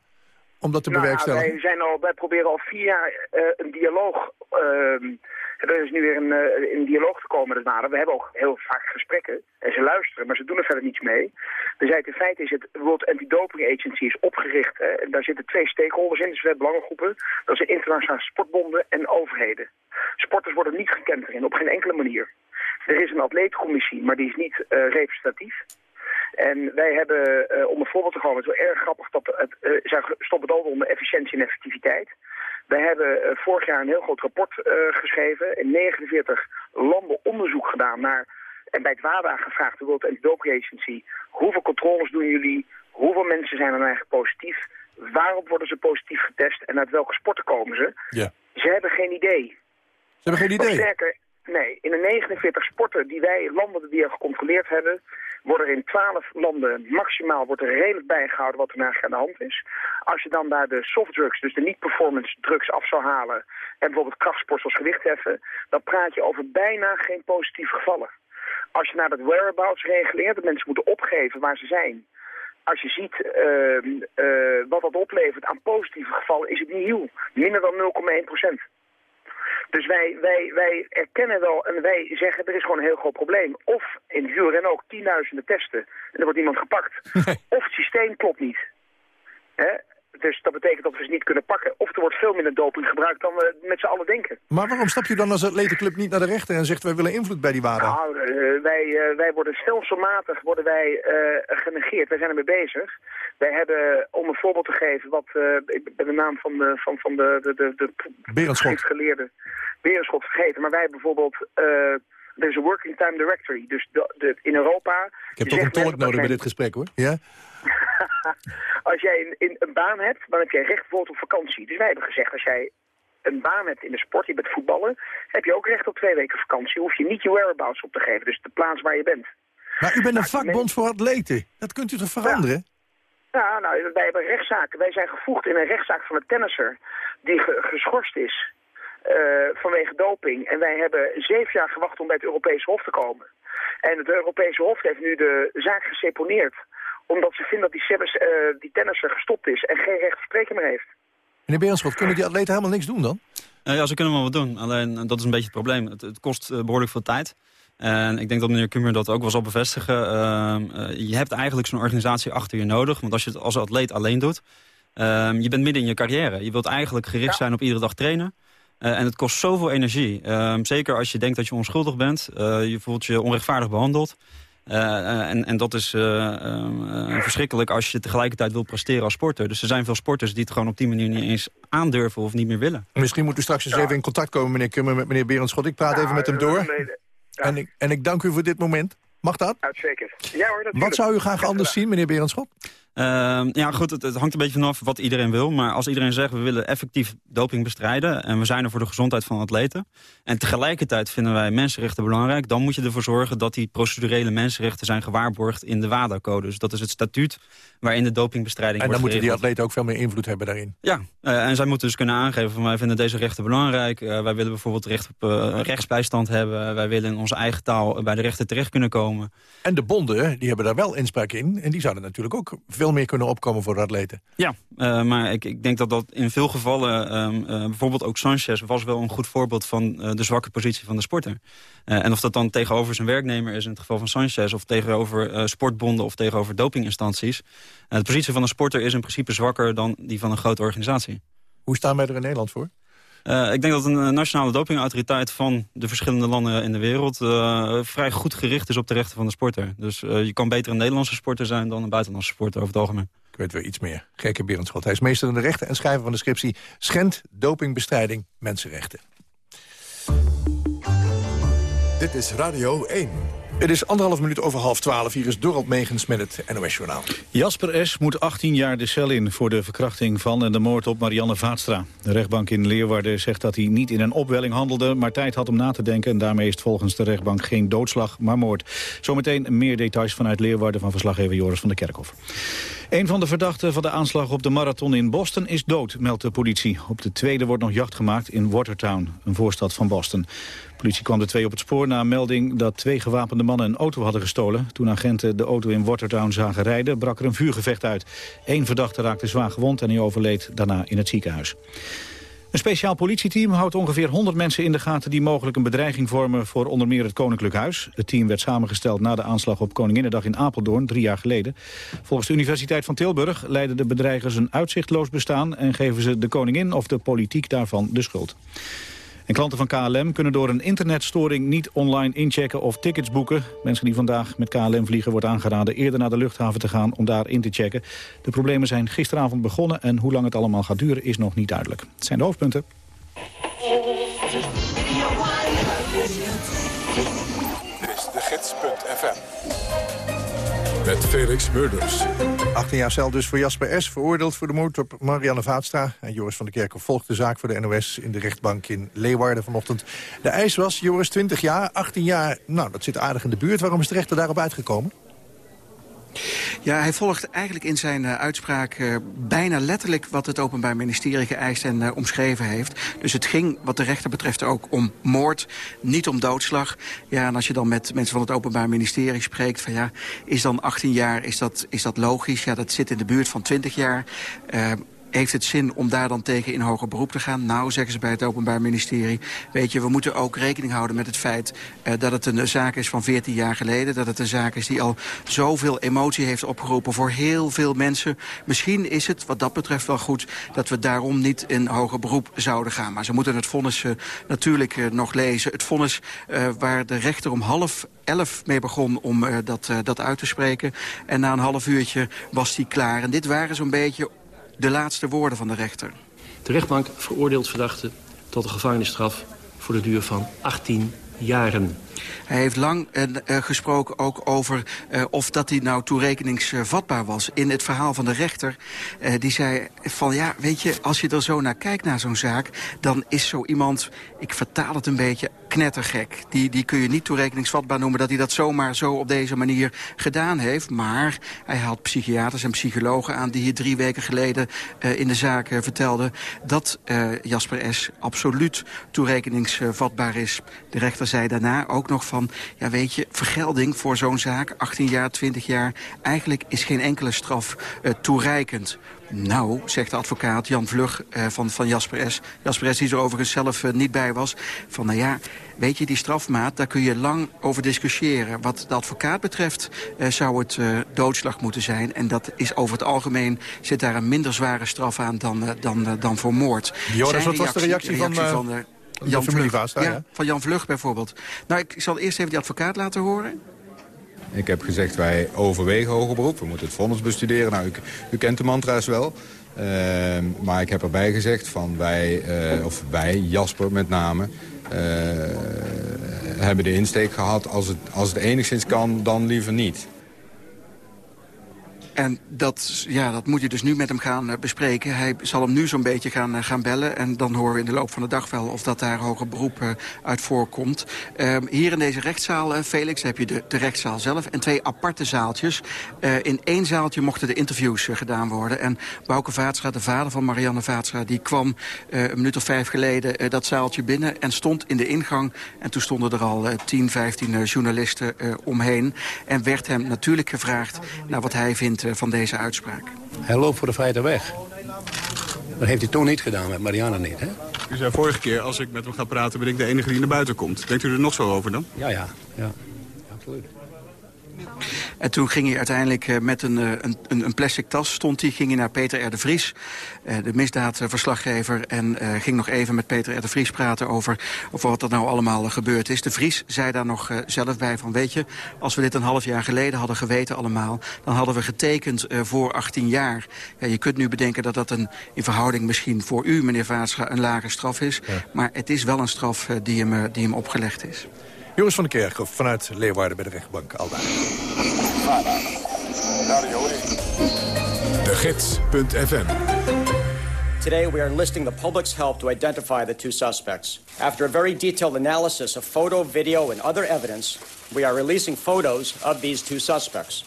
Om dat te nou, bewerkstelligen? Wij, zijn al, wij proberen al vier jaar uh, een dialoog... Uh, er is nu weer een, uh, in dialoog te komen met het We hebben ook heel vaak gesprekken. En ze luisteren, maar ze doen er verder niets mee. We zeiden in feite is het World Anti-Doping Agency is opgericht. Hè, en daar zitten twee stakeholders in, dus twee belangengroepen. Dat zijn internationale sportbonden en overheden. Sporters worden niet gekend erin, op geen enkele manier. Er is een atleetcommissie, maar die is niet representatief. En wij hebben, uh, om een voorbeeld te komen, het is wel erg grappig dat het, uh, zij stoppen het altijd onder efficiëntie en effectiviteit. Wij hebben uh, vorig jaar een heel groot rapport geschreven, in 49 landen onderzoek gedaan naar, en bij het WADA gevraagd, de World Anti-Doping Agency, hoeveel controles doen jullie, hoeveel mensen zijn dan eigenlijk positief, waarop worden ze positief getest en uit welke sporten komen ze? Ja. Ze hebben geen idee. Ze hebben geen idee? Of sterker, nee, in de 49 sporten die wij, landen die we gecontroleerd hebben, worden er in 12 landen maximaal wordt er redelijk bijgehouden wat er eigenlijk aan de hand is. Als je dan daar de softdrugs, dus de niet-performance drugs af zou halen en bijvoorbeeld krachtsport zoals gewichtheffen, dan praat je over bijna geen positieve gevallen. Als je naar dat whereabouts reguleert, dat mensen moeten opgeven waar ze zijn. Als je ziet uh, uh, wat dat oplevert aan positieve gevallen, is het niet heel. Minder dan 0,1 procent. Dus wij, wij, wij erkennen wel en wij zeggen er is gewoon een heel groot probleem. Of in het wielrennen ook tienduizenden testen en er wordt niemand gepakt. of het systeem klopt niet. Hè? Dus dat betekent dat we ze niet kunnen pakken. Of er wordt veel minder doping gebruikt dan we met z'n allen denken. Maar waarom stap je dan als atletenclub niet naar de rechter en zegt wij willen invloed bij die WADA? Nou, uh, wij, uh, wij worden stelselmatig worden wij, uh, genegeerd. Wij zijn ermee bezig. Wij hebben, om een voorbeeld te geven, wat ik ben de naam van de, van, van de, de, de, de Berenschot. geleerde Berenschot vergeten. Maar wij hebben bijvoorbeeld... er is een working time directory. Dus de, de, in Europa... Ik heb toch een tolk nodig bij dit gesprek, hoor. Ja? als jij in, in, een baan hebt, dan heb jij recht bijvoorbeeld op vakantie. Dus wij hebben gezegd, als jij een baan hebt in de sport, je bent voetballen, heb je ook recht op twee weken vakantie. Hoef je niet je whereabouts op te geven, dus de plaats waar je bent. Maar u bent een vakbond voor atleten. Dat kunt u toch veranderen? Ja. ja, nou, wij hebben rechtszaken. Wij zijn gevoegd in een rechtszaak van een tennisser die ge geschorst is uh, vanwege doping. En wij hebben zeven jaar gewacht om bij het Europese Hof te komen. En het Europese Hof heeft nu de zaak geseponeerd omdat ze vinden dat die, uh, die tennisser gestopt is en geen recht spreken meer heeft. Meneer Berenschot, kunnen die atleten helemaal niks doen dan? Uh, ja, ze kunnen wel wat doen. Alleen, dat is een beetje het probleem. Het, het kost uh, behoorlijk veel tijd. En ik denk dat meneer Kummer dat ook wel zal bevestigen. Ehm, je hebt eigenlijk zo'n organisatie achter je nodig. Want als je het als atleet alleen doet... Ehm, je bent midden in je carrière. Je wilt eigenlijk gericht zijn op iedere dag trainen. en het kost zoveel energie. Ehm, zeker als je denkt dat je onschuldig bent. je voelt je onrechtvaardig behandeld. en, en dat is verschrikkelijk als je tegelijkertijd wil presteren als sporter. Dus er zijn veel sporters die het gewoon op die manier niet eens aandurven of niet meer willen. Misschien moet u straks eens even in contact komen, meneer Kummer, met meneer Berendschot. Ik praat even met hem door. En, ik, en ik dank u voor dit moment. Mag dat? Uitstekend. Ja hoor, Wat zou u graag anders zien, meneer Berendschot? Uh, ja, goed, het, het, hangt een beetje vanaf wat iedereen wil. Maar als iedereen zegt, we willen effectief doping bestrijden... en we zijn er voor de gezondheid van atleten... en tegelijkertijd vinden wij mensenrechten belangrijk... dan moet je ervoor zorgen dat die procedurele mensenrechten zijn gewaarborgd in de WADA-code. Dus dat is het statuut waarin de dopingbestrijding wordt En dan moeten die atleten ook veel meer invloed hebben daarin? Ja, uh, en zij moeten dus kunnen aangeven van wij vinden deze rechten belangrijk. Uh, wij willen bijvoorbeeld recht op uh, rechtsbijstand hebben. Wij willen in onze eigen taal bij de rechter terecht kunnen komen. En de bonden, die hebben daar wel inspraak in. En die zouden natuurlijk ook veel meer kunnen opkomen voor de atleten. Ja, maar ik, ik, denk dat dat in veel gevallen... Um, bijvoorbeeld ook Sanchez was wel een goed voorbeeld van de zwakke positie van de sporter. en of dat dan tegenover zijn werknemer is in het geval van Sanchez... of tegenover sportbonden of tegenover dopinginstanties... de positie van een sporter is in principe zwakker dan die van een grote organisatie. Hoe staan wij er in Nederland voor? Uh, ik denk dat een nationale dopingautoriteit van de verschillende landen in de wereld... Uh, vrij goed gericht is op de rechten van de sporter. Dus uh, je kan beter een Nederlandse sporter zijn dan een buitenlandse sporter over het algemeen. Ik weet weer iets meer. Gekke Berendschot. Hij is meester in de rechten en schrijver van de scriptie... Schend, dopingbestrijding, mensenrechten. Dit is Radio 1. Het is anderhalf minuut over half twaalf. Hier is Dorald Megens met het NOS-journaal. Jasper S. moet 18 jaar de cel in voor de verkrachting van en de moord op Marianne Vaatstra. De rechtbank in Leeuwarden zegt dat hij niet in een opwelling handelde... maar tijd had om na te denken en daarmee is het volgens de rechtbank geen doodslag, maar moord. Zometeen meer details vanuit Leeuwarden van verslaggever Joris van der Kerkhof. Een van de verdachten van de aanslag op de marathon in Boston is dood, meldt de politie. Op de tweede wordt nog jacht gemaakt in Watertown, een voorstad van Boston. De politie kwam de twee op het spoor na melding dat twee gewapende mannen een auto hadden gestolen. Toen agenten de auto in Watertown zagen rijden, brak er een vuurgevecht uit. Eén verdachte raakte zwaar gewond en hij overleed daarna in het ziekenhuis. Een speciaal politieteam houdt ongeveer 100 mensen in de gaten... die mogelijk een bedreiging vormen voor onder meer het Koninklijk Huis. Het team werd samengesteld na de aanslag op Koninginnedag in Apeldoorn... drie jaar geleden. Volgens de Universiteit van Tilburg leiden de bedreigers een uitzichtloos bestaan... en geven ze de koningin of de politiek daarvan de schuld. En klanten van KLM kunnen door een internetstoring niet online inchecken of tickets boeken. Mensen die vandaag met KLM vliegen wordt aangeraden eerder naar de luchthaven te gaan om daar in te checken. De problemen zijn gisteravond begonnen en hoe lang het allemaal gaat duren is nog niet duidelijk. Het zijn de hoofdpunten. Met Felix Murders. 18 jaar cel dus voor Jasper S. Veroordeeld voor de moord op Marianne Vaatstra. En Joris van der Kerkhoff volgt de zaak voor de NOS... in de rechtbank in Leeuwarden vanochtend. De eis was, Joris, 20 jaar, 18 jaar... nou, dat zit aardig in de buurt. Waarom is de rechter daarop uitgekomen? Ja, hij volgt eigenlijk in zijn uh, uitspraak uh, bijna letterlijk wat het Openbaar Ministerie geëist en uh, omschreven heeft. Dus het ging wat de rechter betreft ook om moord, niet om doodslag. Ja, en als je dan met mensen van het Openbaar Ministerie spreekt van ja, is dan 18 jaar, is dat, is dat logisch? Ja, dat zit in de buurt van 20 jaar. Heeft het zin om daar dan tegen in hoger beroep te gaan? Nou, zeggen ze bij het Openbaar Ministerie. Weet je, we moeten ook rekening houden met het feit... Uh, dat het een zaak is van 14 jaar geleden. Dat het een zaak is die al zoveel emotie heeft opgeroepen voor heel veel mensen. Misschien is het wat dat betreft wel goed... dat we daarom niet in hoger beroep zouden gaan. Maar ze moeten het vonnis uh, natuurlijk uh, nog lezen. Het vonnis waar de rechter om half elf mee begon om dat, dat uit te spreken. En na een half uurtje was die klaar. En dit waren zo'n beetje de laatste woorden van de rechter. De rechtbank veroordeelt verdachte tot een gevangenisstraf voor de duur van 18 jaren. Hij heeft lang uh, gesproken ook over uh, of dat hij nou toerekeningsvatbaar was. In het verhaal van de rechter, die zei van ja, weet je, als je er zo naar kijkt naar zo'n zaak... dan is zo iemand, ik vertaal het een beetje, knettergek. Die, die kun je niet toerekeningsvatbaar noemen dat hij dat zomaar zo op deze manier gedaan heeft. Maar hij had psychiaters en psychologen aan die hier drie weken geleden in de zaak vertelden... dat Jasper S. absoluut toerekeningsvatbaar is. De rechter zei daarna ook nog van... ja weet je, vergelding voor zo'n zaak, 18 jaar, 20 jaar... eigenlijk is geen enkele straf toereikend. Nou, zegt de advocaat Jan Vlug uh, van, van Jasper S. Jasper S. die er overigens zelf uh, niet bij was. Van nou ja, weet je, die strafmaat, daar kun je lang over discussiëren. Wat de advocaat betreft uh, zou het doodslag moeten zijn. En dat is over het algemeen, zit daar een minder zware straf aan dan, dan, dan voor moord. Joris, wat was de reactie, reactie van... van Jan Vlug, ja, van Jan Vlug bijvoorbeeld. Nou, ik zal eerst even die advocaat laten horen. Ik heb gezegd, wij overwegen hoger beroep. We moeten het vonnis bestuderen. Nou, u, kent de mantra's wel. Uh, maar ik heb erbij gezegd van wij, uh, of wij, Jasper met name... Uh, hebben de insteek gehad, als het, als het enigszins kan, dan liever niet. En dat, ja, dat moet je dus nu met hem gaan uh, bespreken. Hij zal hem nu zo'n beetje gaan, uh, gaan bellen. En dan horen we in de loop van de dag wel of dat daar hoger beroep uh, uit voorkomt. Ehm, hier in deze rechtszaal, Felix, heb je de, de rechtszaal zelf... en twee aparte zaaltjes. in één zaaltje mochten de interviews gedaan worden. En Bouke Vaatstra, de vader van Marianne Vaatstra... die kwam een minuut of vijf geleden dat zaaltje binnen... en stond in de ingang. En toen stonden er al 10, 15 journalisten omheen. En werd hem natuurlijk gevraagd naar wat hij vindt van deze uitspraak. Hij loopt voor de feiten weg. Dat heeft hij toen niet gedaan, met Marianne niet, hè? U zei vorige keer, als ik met hem ga praten, ben ik de enige die naar buiten komt. Denkt u er nog zo over dan? Ja, ja, ja. Absoluut. En toen ging hij uiteindelijk eh, met een, eh, een, een plastic tas stond hij, ging hij naar Peter R. de Vries, eh, de misdaadverslaggever... en ging nog even met Peter R. de Vries praten over, over wat er nou allemaal gebeurd is. De Vries zei daar nog zelf bij van, weet je, als we dit een half jaar geleden hadden geweten allemaal... dan hadden we getekend voor 18 jaar. Ja, je kunt nu bedenken dat dat een, in verhouding misschien voor u, meneer Vaatscha, een lage straf is. Maar het is wel een straf die hem, die hem opgelegd is. Joris van der Kerkhoff vanuit Leeuwarden bij de rechtbank. Aldaar. De Gids.fm Today we are enlisting the public's help to identify the two suspects. After a very detailed analysis of photo, video and other evidence, we are releasing photos of these two suspects.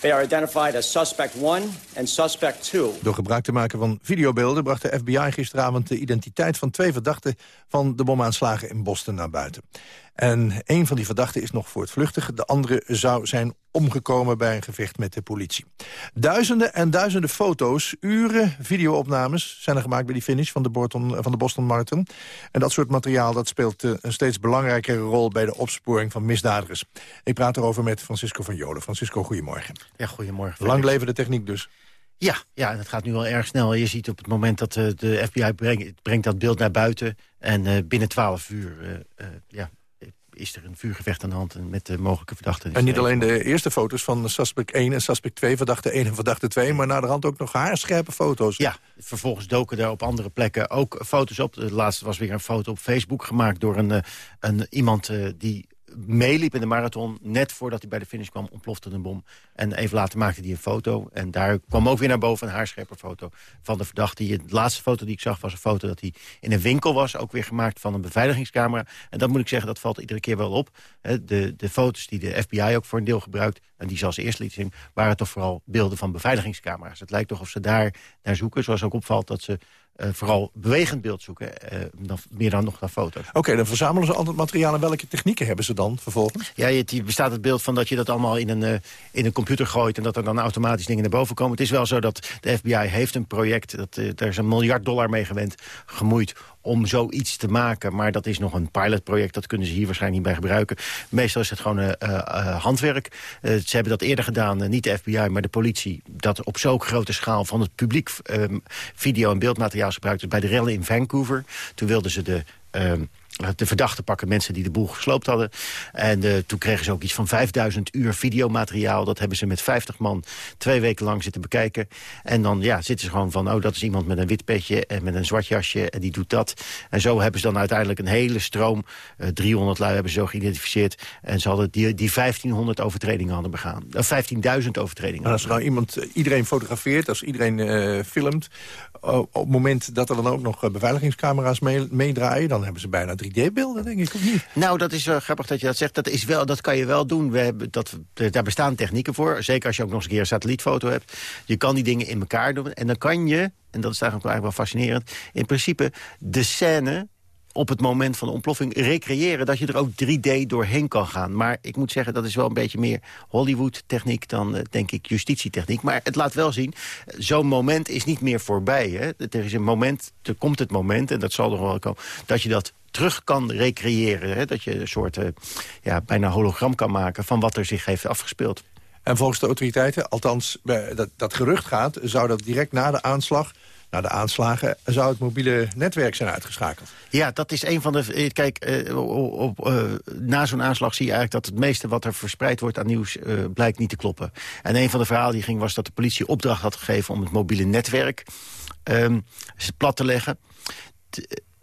They are identified as suspect 1 and suspect 2. Door gebruik te maken van videobeelden bracht de FBI gisteravond de identiteit van twee verdachten van de bomaanslagen in Boston naar buiten. En een van die verdachten is nog voor het vluchtigen. De andere zou zijn omgekomen bij een gevecht met de politie. Duizenden en duizenden foto's, uren videoopnames... zijn er gemaakt bij die finish van de, Borton, van de Boston Marathon. En dat soort materiaal dat speelt eh, een steeds belangrijkere rol... bij de opsporing van misdadigers. Ik praat erover met Francisco van Jolen. Francisco, goedemorgen. Ja, goedemorgen. Lang leven de techniek dus. Ja, ja, dat gaat nu wel erg snel. Je ziet op het moment dat uh, de FBI brengt, brengt dat beeld naar buiten... en uh, binnen twaalf uur uh, ja, is er een vuurgevecht aan de hand met de mogelijke verdachten. En niet alleen de eerste foto's van suspect 1 en suspect 2, verdachte 1 en verdachte 2... maar naar de hand ook nog haarscherpe foto's. Ja, vervolgens doken er op andere plekken ook foto's op. De laatste was weer een foto op Facebook gemaakt door een, eh, een, iemand eh, die meeliep in de marathon. Net voordat hij bij de finish kwam, ontplofte een bom. En even later maakte hij een foto. En daar kwam ook weer naar boven een haarscherpe foto van de verdachte. De laatste foto die ik zag was een foto dat hij in een winkel was. Ook weer gemaakt van een beveiligingscamera. En dat moet ik zeggen, dat valt iedere keer wel op. De, de foto's die de FBI ook voor een deel gebruikt... en die ze als eerste liet zien... waren toch vooral beelden van beveiligingscamera's. Het lijkt toch of ze daar naar zoeken. Zoals ook opvalt dat ze uh, vooral bewegend beeld zoeken, uh, dan, meer dan nog naar foto's. Oké, dan verzamelen ze al het materiaal. En welke technieken hebben ze dan vervolgens? Ja, je, bestaat het beeld van dat je dat allemaal in een, uh, in een computer gooit... en dat er dan automatisch dingen naar boven komen. Het is wel zo dat de FBI heeft een project... Dat, daar is een miljard dollar mee gewend, gemoeid om zoiets te maken. Maar dat is nog een pilotproject, dat kunnen ze hier waarschijnlijk niet bij gebruiken. Meestal is het gewoon uh, handwerk. Uh, ze hebben dat eerder gedaan, niet de FBI, maar de politie... dat op zo'n grote schaal van het publiek ehm, video- en beeldmateriaal gebruikt. Bij de rellen in Vancouver, toen wilden ze de... Ehm, de verdachte pakken mensen die de boel gesloopt hadden. En uh, toen kregen ze ook iets van 5000 uur videomateriaal. Dat hebben ze met 50 man twee weken lang zitten bekijken. En dan ja, zitten ze gewoon van, oh, dat is iemand met een wit petje... en met een zwart jasje en die doet dat. En zo hebben ze dan uiteindelijk een hele stroom... Uh, 300 lui hebben ze zo geïdentificeerd. En ze hadden die, die 1500 overtredingen hadden begaan. Of uh, 15.000 overtredingen. En als nou iemand, eh, iedereen fotografeert, als iedereen filmt... op het moment dat er dan ook nog beveiligingscamera's meedraaien... Mee dan hebben ze bijna 3D-beelden, denk ik, of niet? Nou, dat is uh, grappig dat je dat zegt. Dat, is wel, dat kan je wel doen. We hebben dat, daar bestaan technieken voor. Zeker als je ook nog eens een keer een satellietfoto hebt. Je kan die dingen in elkaar doen. En dan kan je, en dat is eigenlijk wel fascinerend... in principe de scène op het moment van de ontploffing recreëren... dat je er ook 3D doorheen kan gaan. Maar ik moet zeggen, dat is wel een beetje meer Hollywood-techniek... dan, denk ik, justitietechniek. Maar het laat wel zien, zo'n moment is niet meer voorbij. Hè? Er is een moment, er komt het moment, en dat zal er wel komen... dat je dat terug kan recreëren. Hè? Dat je een soort ja, bijna hologram kan maken van wat er zich heeft afgespeeld. En volgens de autoriteiten, althans dat, dat gerucht gaat... zou dat direct na de aanslag na de aanslagen zou het mobiele netwerk zijn uitgeschakeld. Ja, dat is een van de... Eh, kijk, uh, op, uh, na zo'n aanslag zie je eigenlijk dat het meeste wat er verspreid wordt aan nieuws blijkt niet te kloppen. En een van de verhalen die ging was dat de politie opdracht had gegeven om het mobiele netwerk um, plat te leggen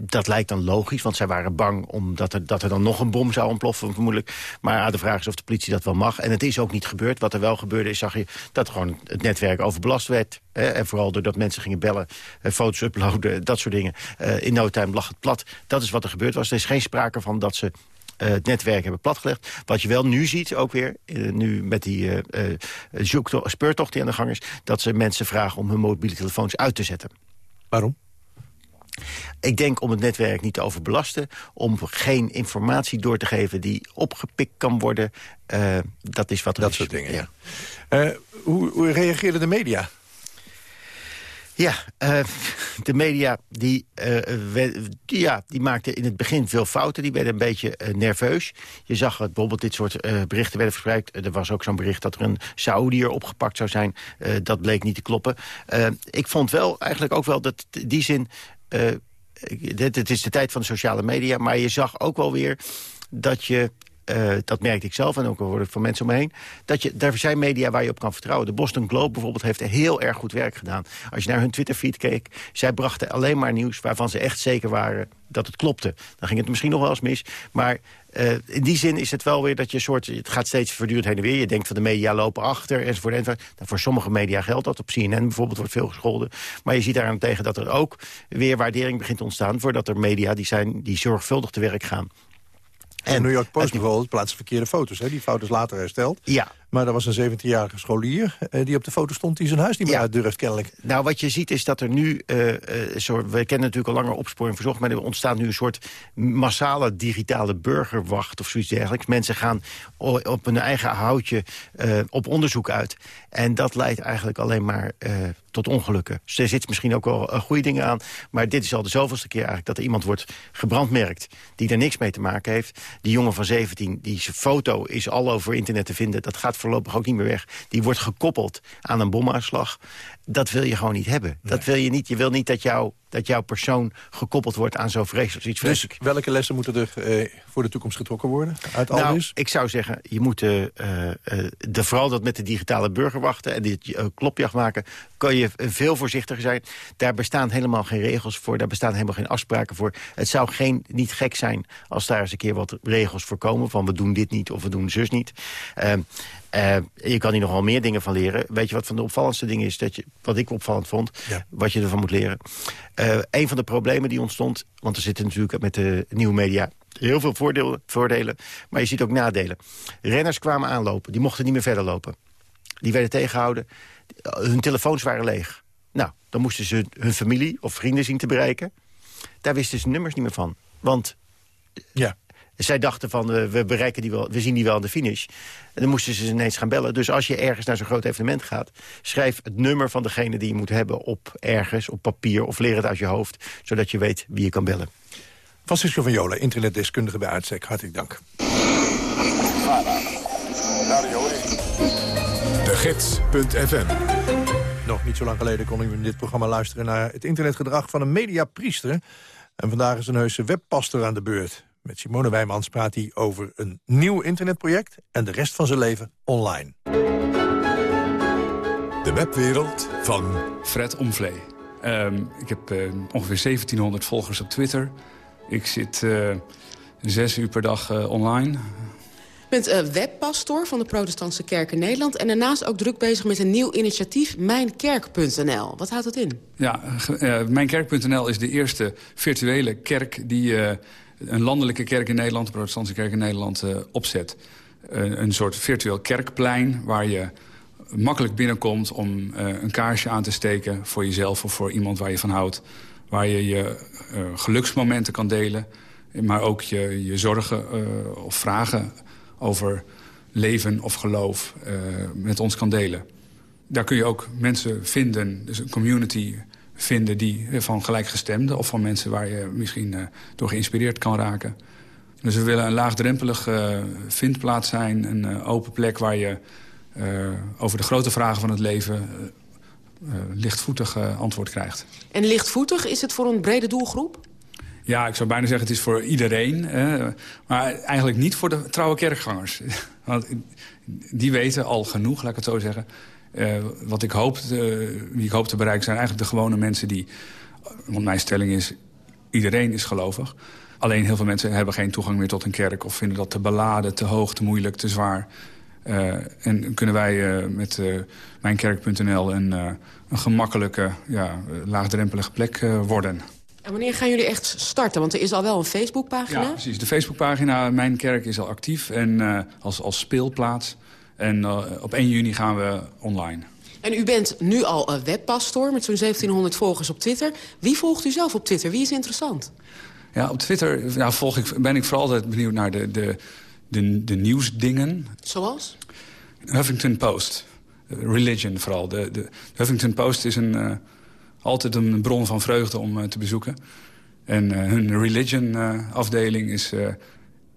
dat lijkt dan logisch, want zij waren bang omdat er, dat er dan nog een bom zou ontploffen, vermoedelijk. Maar de vraag is of de politie dat wel mag. En het is ook niet gebeurd. Wat er wel gebeurde is, zag je dat gewoon het netwerk overbelast werd. Hè, en vooral doordat mensen gingen bellen, eh, foto's uploaden, dat soort dingen. Uh, in no time lag het plat. Dat is wat er gebeurd was. Er is geen sprake van dat ze uh, het netwerk hebben platgelegd. Wat je wel nu ziet, ook weer, nu met die uh, speurtocht die aan de gang is... dat ze mensen vragen om hun mobiele telefoons uit te zetten. Waarom? Ik denk om het netwerk niet te overbelasten. Om geen informatie door te geven die opgepikt kan worden. Uh, dat is wat er Dat is. soort dingen, ja. Uh, hoe, hoe reageerden de media? Ja, uh, de media die, uh, ja, die maakten in het begin veel fouten. Die werden een beetje uh, nerveus. Je zag dat bijvoorbeeld dit soort berichten werden verspreid. er was ook zo'n bericht dat er een Saoedier opgepakt zou zijn. dat bleek niet te kloppen. ik vond wel eigenlijk ook wel dat in die zin... dit, het is de tijd van de sociale media, maar je zag ook wel weer dat je uh, dat merkte ik zelf en ook hoorde van mensen om me heen... dat je, er zijn media waar je op kan vertrouwen. De Boston Globe bijvoorbeeld heeft heel erg goed werk gedaan. Als je naar hun Twitterfeed keek, zij brachten alleen maar nieuws... waarvan ze echt zeker waren dat het klopte. Dan ging het misschien nog wel eens mis, maar... Uh, in die zin is het wel weer dat je soort... Het gaat steeds voortdurend heen en weer. Je denkt van de media lopen achter enzovoort. enzovoort. Nou, voor sommige media geldt dat. Op CNN bijvoorbeeld wordt veel gescholden. Maar je ziet daaraan tegen dat er ook weer waardering begint te ontstaan... voordat er media die, zijn, die zorgvuldig te werk gaan. En New York Post bijvoorbeeld plaatst verkeerde foto's. Hè? Die foto's later hersteld. Ja. Maar er was een 17-jarige scholier eh, die op de foto stond... die zijn huis niet meer uit durft, kennelijk. Nou, wat je ziet is dat er nu... Uh, uh, soort, we kennen natuurlijk al langer opsporing verzocht... maar er ontstaat nu een soort massale digitale burgerwacht of zoiets dergelijks. Mensen gaan op hun eigen houtje uh, op onderzoek uit. En dat leidt eigenlijk alleen maar tot ongelukken. Dus er zit misschien ook wel goede dingen aan. Maar dit is al de zoveelste keer eigenlijk dat er iemand wordt gebrandmerkt... die er niks mee te maken heeft. Die jongen van 17, die zijn foto is al over internet te vinden. Dat gaat voorlopig ook niet meer weg. Die wordt gekoppeld aan een bomaanslag. Dat wil je gewoon niet hebben. Nee. Dat wil je niet. Je wil niet dat, jou, dat jouw persoon gekoppeld wordt aan zo'n vreselijk iets. Dus welke lessen moeten er eh, voor de toekomst getrokken worden uit al nou? Ik zou zeggen, je moet uh, uh, de, vooral dat met de digitale burgerwachten... en dit uh, klopjacht maken, kan je veel voorzichtiger zijn. Daar bestaan helemaal geen regels voor. Daar bestaan helemaal geen afspraken voor. Het zou geen, niet gek zijn als daar eens een keer wat regels voor komen... van we doen dit niet of we doen zus niet. Uh, je kan hier nogal meer dingen van leren. Weet je wat van de opvallendste dingen is? Dat je, wat ik opvallend vond, ja. wat je ervan moet leren. Uh, een van de problemen die ontstond... want er zitten natuurlijk met de nieuwe media heel veel voordelen, voordelen... maar je ziet ook nadelen. Renners kwamen aanlopen, die mochten niet meer verder lopen. Die werden tegengehouden. Hun telefoons waren leeg. Nou, dan moesten ze hun familie of vrienden zien te bereiken. Daar wisten ze nummers niet meer van. Want ja. Zij dachten van, uh, we, bereiken die wel, we zien die wel aan de finish. En dan moesten ze ineens gaan bellen. Dus als je ergens naar zo'n groot evenement gaat... schrijf het nummer van degene die je moet hebben op ergens, op papier... of leer het uit je hoofd, zodat je weet wie je kan bellen. Francisco van Jolen, internetdeskundige bij Uitstek. Hartelijk dank. De Gids.fm Nog niet zo lang geleden kon u in dit programma luisteren... naar het internetgedrag van een mediapriester. En vandaag is een heuse webpastor aan de beurt. Met Simone Wijmans praat hij over een nieuw internetproject... en de rest van zijn leven online. De webwereld van... Fred Omvlee. Um, ik heb uh, ongeveer 1700 volgers op Twitter. Ik zit uh, zes uur per dag uh, online. Je bent uh, webpastor van de Protestantse Kerk in Nederland... en daarnaast ook druk bezig met een nieuw initiatief, Mijnkerk.nl. Wat houdt dat in? Ja, uh, Mijnkerk.nl is de eerste virtuele kerk... die uh, een landelijke kerk in Nederland, de Protestantse Kerk in Nederland, uh, opzet. Een soort virtueel kerkplein waar je makkelijk binnenkomt... om uh, een kaarsje aan te steken voor jezelf of voor iemand waar je van houdt waar je je geluksmomenten kan delen... maar ook je, je zorgen of vragen over leven of geloof met ons kan delen. Daar kun je ook mensen vinden, dus een community vinden die van gelijkgestemden... of van mensen waar je misschien door geïnspireerd kan raken. Dus we willen een laagdrempelige vindplaats zijn, een open plek waar je over de grote vragen van het leven lichtvoetig antwoord krijgt. En lichtvoetig, is het voor een brede doelgroep? Ja, ik zou bijna zeggen het is voor iedereen. maar eigenlijk niet voor de trouwe kerkgangers. Want die weten al genoeg, laat ik het zo zeggen. Wat ik hoop, wie ik hoop te bereiken zijn eigenlijk de gewone mensen die... Want mijn stelling is, iedereen is gelovig. Alleen heel veel mensen hebben geen toegang meer tot een kerk... of vinden dat te beladen, te hoog, te moeilijk, te zwaar... Uh, en kunnen wij uh, met uh, mijnkerk.nl een, een gemakkelijke, ja, laagdrempelige plek worden. En wanneer gaan jullie echt starten? Want er is al wel een Facebookpagina. Ja, precies. De Facebookpagina Mijn Kerk is al actief en, als, als speelplaats. En op 1 juni gaan we online. En u bent nu al een webpastor met zo'n 1700 volgers op Twitter. Wie volgt u zelf op Twitter? Wie is interessant? Ja, op Twitter nou, volg ik, ben ik vooral altijd benieuwd naar de, de, de, de nieuwsdingen. Zoals? Huffington Post. Religion vooral. De, de Huffington Post is een, uh, altijd een bron van vreugde om uh, te bezoeken. En uh, hun religion-afdeling is,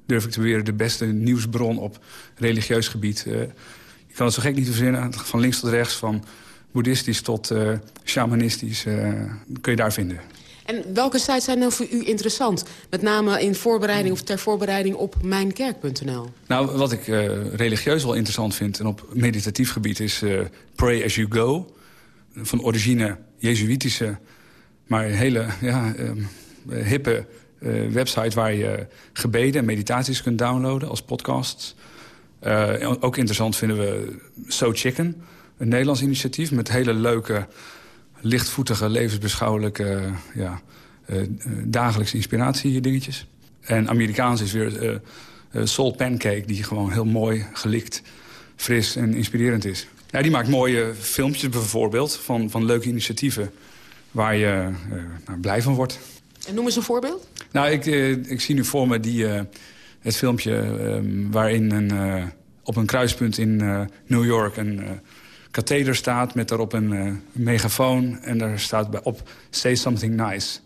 durf ik te beweren... de beste nieuwsbron op religieus gebied. je kan het zo gek niet verzinnen. Van links tot rechts, van boeddhistisch tot shamanistisch... kun je daar vinden. En welke sites zijn nou voor u interessant? Met name in voorbereiding of ter voorbereiding op mijnkerk.nl. Nou, wat ik uh, religieus wel interessant vind... en op meditatief gebied is uh, Pray As You Go. Van origine jezuïtische, maar hele ja, uh, hippe website... waar je gebeden en meditaties kunt downloaden als podcasts. ook interessant vinden we So Chicken, een Nederlands initiatief... met hele leuke lichtvoetige, levensbeschouwelijke... ja, uh, dagelijkse inspiratie dingetjes. En Amerikaans is weer uh, Soul Pancake... die gewoon heel mooi, gelikt, fris en inspirerend is. Ja, die maakt mooie filmpjes bijvoorbeeld van, van leuke initiatieven... waar je nou, blij van wordt. En noem eens een voorbeeld. Nou, ik, ik zie nu voor me die, het filmpje ehm, waarin een, op een kruispunt in New York... een katheder staat met daarop een megafoon. En daar staat op say something nice.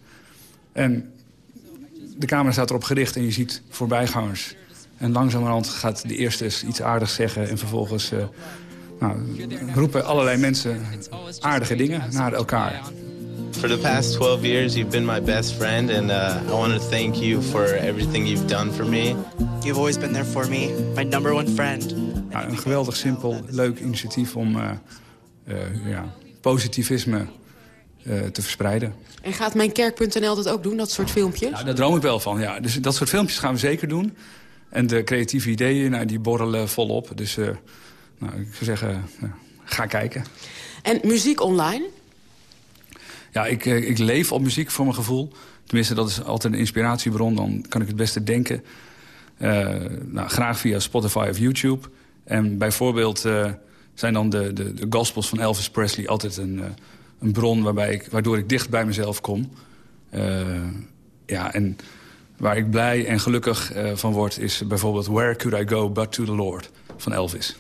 En de camera staat erop gericht en je ziet voorbijgangers. En langzamerhand gaat de eerste iets aardigs zeggen... en vervolgens nou, roepen allerlei mensen aardige dingen naar elkaar. For the past 12 years, you've been my best friend, and uh, I want to thank you for everything you've done for me. You've always been there for me, my number one friend. Ja, een geweldig simpel, leuk initiatief om uh, uh, ja, positivisme uh, te verspreiden. En gaat mijnkerk.nl dat ook doen, dat soort filmpjes? Ja, daar droom ik wel van, ja. Dus dat soort filmpjes gaan we zeker doen. En de creatieve ideeën, nou, die borrelen volop. Dus nou, ik zou zeggen, ga kijken. En muziek online? Ja, ik, ik leef op muziek voor mijn gevoel. Tenminste, dat is altijd een inspiratiebron. Dan kan ik het beste denken. Uh, nou, graag via Spotify of YouTube. En bijvoorbeeld uh, zijn dan de, de, de, gospels van Elvis Presley altijd een, een bron waarbij ik, waardoor ik dicht bij mezelf kom. ja, en waar ik blij en gelukkig van word is bijvoorbeeld Where Could I Go But To The Lord van Elvis.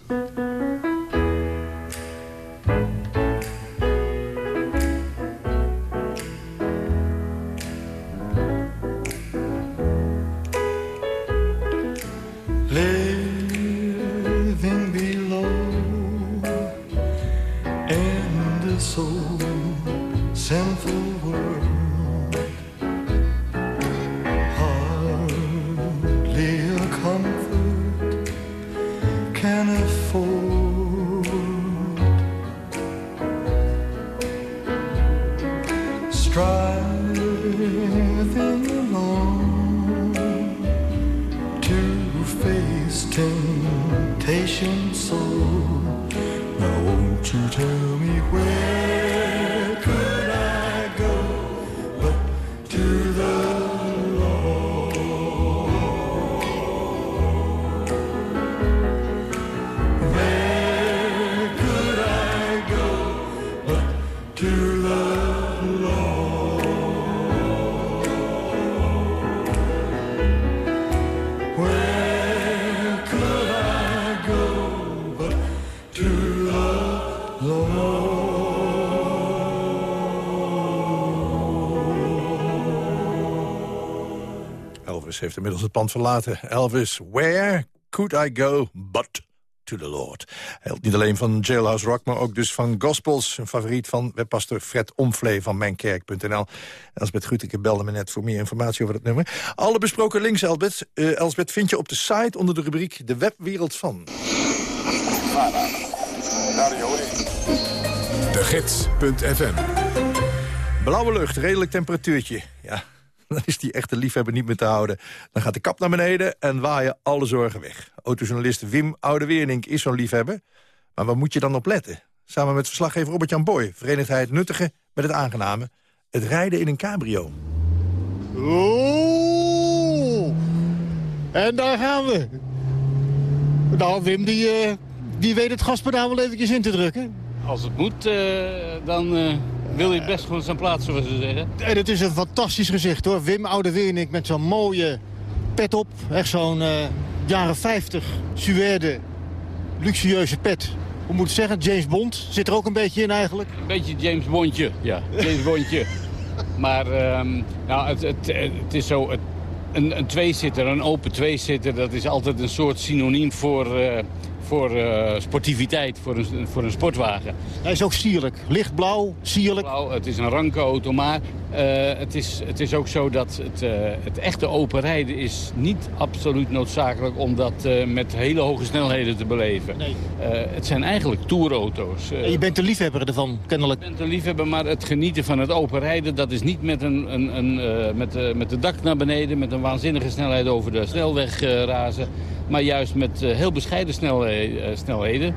along to face temptation so now won't you tell me where Elvis heeft inmiddels het pand verlaten. Elvis, where could I go but to the Lord? Hij hield niet alleen van Jailhouse Rock, maar ook dus van gospels. Een favoriet van webpastor Fred Omvlee van mijnkerk.nl. Elsbeth Guteke belde me net voor meer informatie over het nummer. Alle besproken links, Elsbeth, uh, Elsbeth vind je op de site onder de rubriek De Webwereld van. De Gids.fm Blauwe lucht, redelijk temperatuurtje. Ja, dan is die echte liefhebber niet meer te houden. Dan gaat de kap naar beneden en waaien alle zorgen weg. Autojournalist Wim Oudeweernink is zo'n liefhebber. Maar waar moet je dan op letten? Samen met verslaggever Robert-Jan Boy verenigt hij het nuttige met het aangename. Het rijden in een cabrio. Oeh, en daar gaan we. Nou, Wim, die, uh, die weet het gaspedaal wel eventjes in te drukken. Als het moet, uh, dan uh, wil je best gewoon zijn plaats, zoals ze zeggen. En het is een fantastisch gezicht, hoor. Wim Oudeweernink met zo'n mooie pet op. Echt zo'n jaren 50 suède, luxueuze pet. Hoe moet ik zeggen? James Bond zit er ook een beetje in eigenlijk. Een beetje James Bondje, ja. James Bondje. maar um, nou, het, het, het, is zo... Het, een, een tweezitter, een open tweezitter, dat is altijd een soort synoniem voor, voor uh, sportiviteit, voor een, voor een sportwagen. Hij is ook sierlijk. Lichtblauw, sierlijk. Blauw, het is een ranke auto, maar uh, het, is, het is ook zo dat het, uh, het echte open rijden is niet absoluut noodzakelijk om dat met hele hoge snelheden te beleven. Nee. het zijn eigenlijk tourauto's. je bent de liefhebber ervan, kennelijk. Ik ben de liefhebber, maar het genieten van het open rijden, dat is niet met, een, een, een met, met de dak naar beneden, met een waanzinnige snelheid over de snelweg razen. Maar juist met heel bescheiden snelheden, snelheden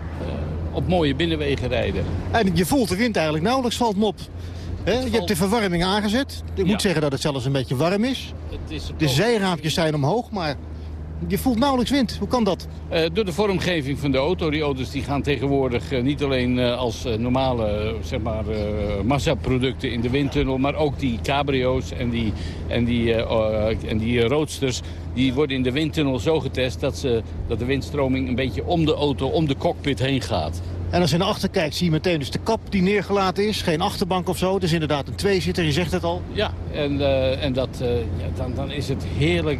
op mooie binnenwegen rijden. En je voelt de wind eigenlijk nauwelijks, valt me op. He, je hebt de verwarming aangezet. Ik moet zeggen dat het zelfs een beetje warm is. Het is de zijraampjes zijn omhoog, maar je voelt nauwelijks wind. Hoe kan dat? Uh, door de vormgeving van de auto. Die auto's die gaan tegenwoordig uh, niet alleen uh, als normale zeg maar, massaproducten in de windtunnel... maar ook die cabrio's en die, en die, en die roadsters... die worden in de windtunnel zo getest dat, ze, dat de windstroming een beetje om de auto, om de cockpit heen gaat. En als je naar achter kijkt, zie je meteen dus de kap die neergelaten is. Geen achterbank of zo. Het is inderdaad een tweezitter, je zegt het al. Ja, en, uh, en dat, uh, ja, dan, dan is het heerlijk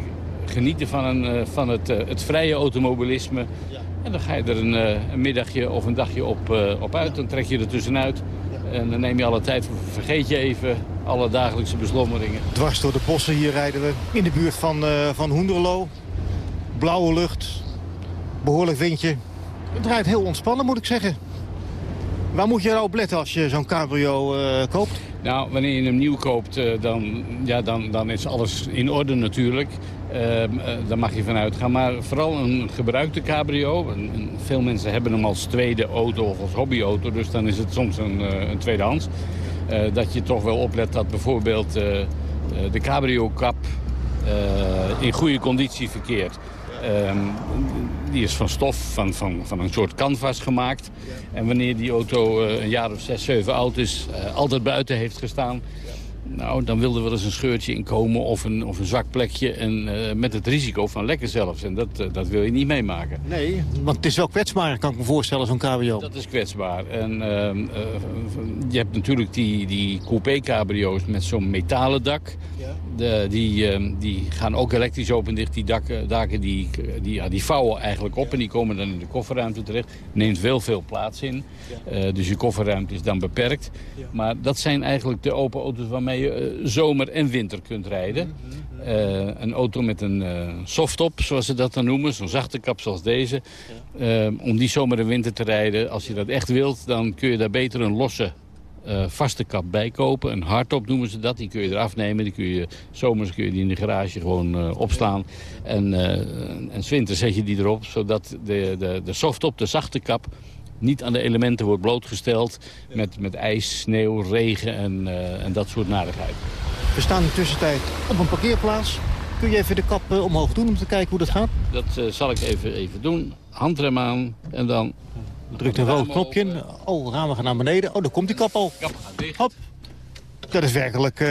genieten van, een, uh, van het, het vrije automobilisme. Ja. En dan ga je er een, een middagje of een dagje op, op uit. Dan trek je er tussenuit. Ja. En dan neem je alle tijd voor. Vergeet je even alle dagelijkse beslommeringen. Dwars door de bossen hier rijden we. In de buurt van, van Hoenderlo. Blauwe lucht. Behoorlijk windje. Het draait heel ontspannen, moet ik zeggen. Waar moet je nou op letten als je zo'n cabrio uh, koopt? Nou, wanneer je hem nieuw koopt, uh, dan, ja, dan, dan is alles in orde natuurlijk. Uh, daar mag je van uitgaan. Maar vooral een gebruikte cabrio. Veel mensen hebben hem als tweede auto of als hobbyauto. Dus dan is het soms een, een tweedehands. dat je toch wel oplet dat bijvoorbeeld de cabrio-kap in goede conditie verkeert. Um, die is van stof, van, van, van een soort canvas gemaakt. En wanneer die auto uh, een jaar of zes, zeven oud is, uh, altijd buiten heeft gestaan... Nou, dan wilde er wel eens een scheurtje inkomen of een, of een zwak plekje. En uh, met het risico van lekker zelfs. En dat, uh, dat wil je niet meemaken. Nee, want het is wel kwetsbaar, kan ik me voorstellen, zo'n cabrio. Dat is kwetsbaar. En uh, je hebt natuurlijk die, die coupé-cabrio's met zo'n metalen dak. De, die, die gaan ook elektrisch open en dicht. Die dakken, daken die, die, ja, die vouwen eigenlijk op en die komen dan in de kofferruimte terecht. Neemt wel veel plaats in. Ja. dus je kofferruimte is dan beperkt. Maar dat zijn eigenlijk de open auto's waarmee je uh, zomer en winter kunt rijden. Uh, een auto met een uh, softtop, zoals ze dat dan noemen. Zo'n zachte kap zoals deze. om die zomer en winter te rijden, als je dat echt wilt... dan kun je daar beter een losse vaste kap bij kopen. Een hardtop noemen ze dat. Die kun je eraf nemen. Die kun je, zomers kun je die in de garage gewoon opslaan. En, en winters zet je die erop, zodat de, de, de softtop, de zachte kap niet aan de elementen wordt blootgesteld met, met ijs, sneeuw, regen en, uh, en dat soort narigheid. We staan in de tussentijd op een parkeerplaats. Kun je even de kap uh, omhoog doen om te kijken hoe dat gaat? Dat uh, zal ik even, even doen. Handrem aan en dan... Drukt een rood knopje. Oh, ramen gaan naar beneden. Oh, daar komt die kap al. Kap gaat dicht. Hop. Dat is werkelijk...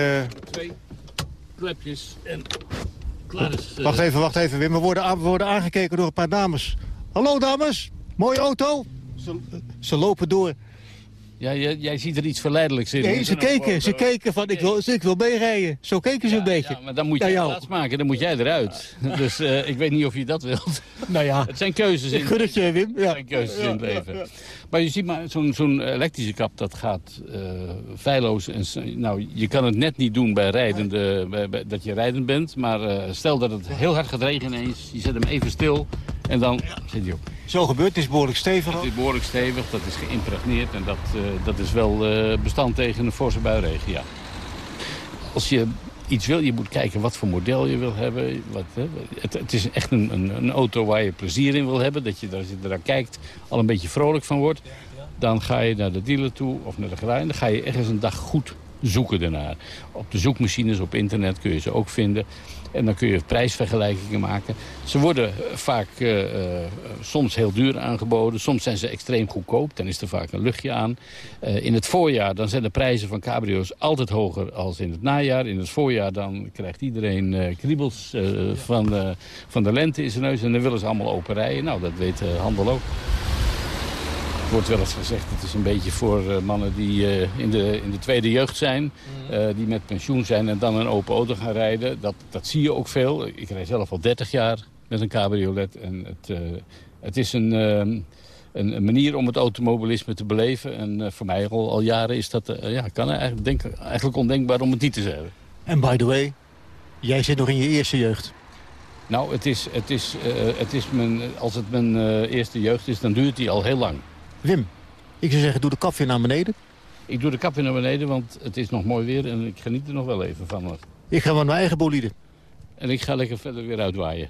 Twee klepjes en klaar is... Wacht even, wacht even, Wim. We worden, we worden aangekeken door een paar dames. Hallo, dames. Mooie auto. Ze, ze, lopen door. Ja, jij, jij ziet er iets verleidelijks in. Nee, ze keken, ze keken van ik wil, ik wil meerijden. Zo keken ze een beetje. Ja, maar dan moet je Naar plaats maken, dan moet jij eruit. Dus eh, ik weet niet of je dat wilt. Nou ja, Het zijn keuzes in het je, Wim. Ja. Het zijn keuzes in het leven. ja. Maar je ziet maar, zo'n zo'n elektrische kap, dat gaat eh feilloos. En, nou, je kan het net niet doen bij rijdende, bij- bij- dat je rijdend bent. Maar eh, stel dat het heel hard gaat regenen ineens. Je zet hem even stil en dan zit hij op. Zo gebeurt, het is behoorlijk stevig. Het is behoorlijk stevig, dat is geïmpregneerd. En dat, eh, dat is wel eh, bestand tegen een forse buiregen, ja. Als je iets wil, je moet kijken wat voor model je wil hebben. Wat, hè, het, het is echt een, een, een auto waar je plezier in wil hebben. Dat je, als je ernaar kijkt al een beetje vrolijk van wordt. Dan ga je naar de dealer toe of naar de garage. En dan ga je ergens een dag goed zoeken daarnaar. Op de zoekmachines op internet kun je ze ook vinden. En dan kun je prijsvergelijkingen maken. Ze worden vaak eh, eh, soms heel duur aangeboden. Soms zijn ze extreem goedkoop. Dan is er vaak een luchtje aan. Eh, in het voorjaar dan zijn de prijzen van cabrio's altijd hoger als in het najaar. In het voorjaar dan krijgt iedereen kriebels van, van de lente in zijn neus. En dan willen ze allemaal open rijden. Nou, dat weet de handel ook. Er wordt wel eens gezegd, het is een beetje voor eh, mannen die eh, in, de, in de tweede jeugd zijn. eh, die met pensioen zijn en dan een open auto gaan rijden. Dat, dat zie je ook veel. Ik rijd zelf al 30 jaar met een cabriolet. En het, eh, het is een, eh, een, een manier om het automobilisme te beleven. En eh, voor mij al, al jaren is dat, ja, kan eigenlijk, denk, eigenlijk ondenkbaar om het niet te zeggen. En by the way, jij zit nog in je eerste jeugd. Nou, het is, het is, eh, het is mijn, als het mijn eh, eerste jeugd is, dan duurt die al heel lang. Wim, ik zou zeggen, doe de kap weer naar beneden. Ik doe de kap weer naar beneden, want het is nog mooi weer en ik geniet er nog wel even van. Ik ga met mijn eigen bolide. En ik ga lekker verder weer uitwaaien.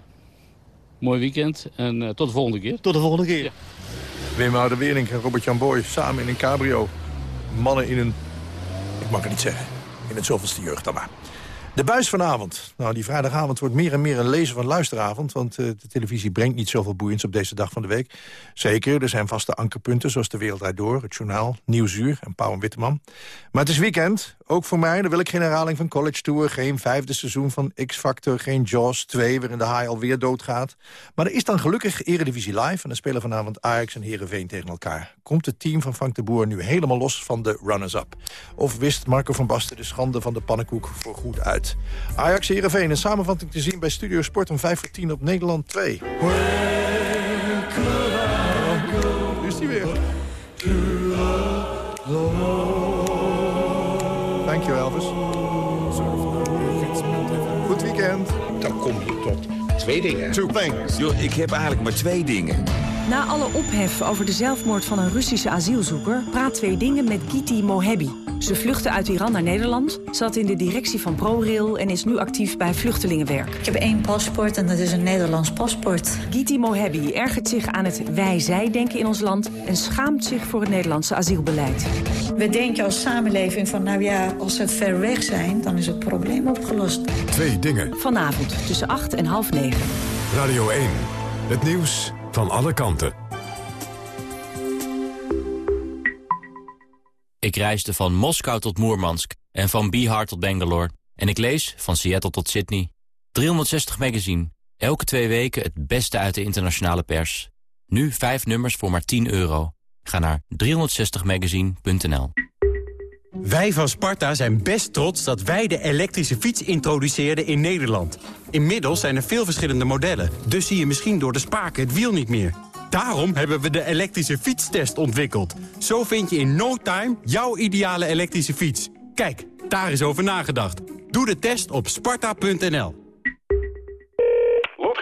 Mooi weekend en eh, tot de volgende keer. Tot de volgende keer. Wim Oude-Wering en Robert-Jan Boy samen in een cabrio. Mannen in een, ik mag het niet zeggen, in het zoveelste jeugd dan maar. De buis vanavond. Nou, die vrijdagavond wordt meer en meer een lezer van luisteravond... want eh, de televisie brengt niet zoveel boeiends op deze dag van de week. Zeker, er zijn vaste ankerpunten zoals De Wereld Draait Door... het Journaal, Nieuwsuur en Pauw en Witteman. Maar het is weekend, ook voor mij. Dan wil ik geen herhaling van College Tour... geen vijfde seizoen van X-Factor, geen Jaws 2... waarin de haai alweer doodgaat. Maar er is dan gelukkig Eredivisie Live... en dan spelen vanavond Ajax en Heerenveen tegen elkaar. Komt het team van Frank de Boer nu helemaal los van de runners-up? Of wist Marco van Basten de schande van de pannenkoek voor goed uit? Ajax Heerenveen, een samenvatting te zien bij Studio Sport... om 5 voor 10 op Nederland 2. Nu is die weer. Dankjewel, Elvis. Twee dingen. Two things. Yo, ik heb eigenlijk maar twee dingen. Na alle ophef over de zelfmoord van een Russische asielzoeker... praat twee dingen met Giti Mohebi. Ze vluchtte uit Iran naar Nederland, zat in de directie van ProRail... en is nu actief bij Vluchtelingenwerk. Ik heb één paspoort en dat is een Nederlands paspoort. Giti Mohebi ergert zich aan het wij-zij-denken in ons land... en schaamt zich voor het Nederlandse asielbeleid. We denken als samenleving van, nou ja, als ze ver weg zijn... dan is het probleem opgelost. Twee dingen. Vanavond tussen 8 en half 9. Radio 1. Het nieuws van alle kanten. Ik reisde van Moskou tot Moermansk en van Bihar tot Bangalore. En ik lees van Seattle tot Sydney. 360 magazine. Elke twee weken het beste uit de internationale pers. Nu vijf nummers voor maar 10 euro. Ga naar 360magazine.nl Wij van Sparta zijn best trots dat wij de elektrische fiets introduceerden in Nederland. Inmiddels zijn er veel verschillende modellen, dus zie je misschien door de spaken het wiel niet meer. Daarom hebben we de elektrische fietstest ontwikkeld. Zo vind je in no time jouw ideale elektrische fiets. Kijk, daar is over nagedacht. Doe de test op sparta.nl.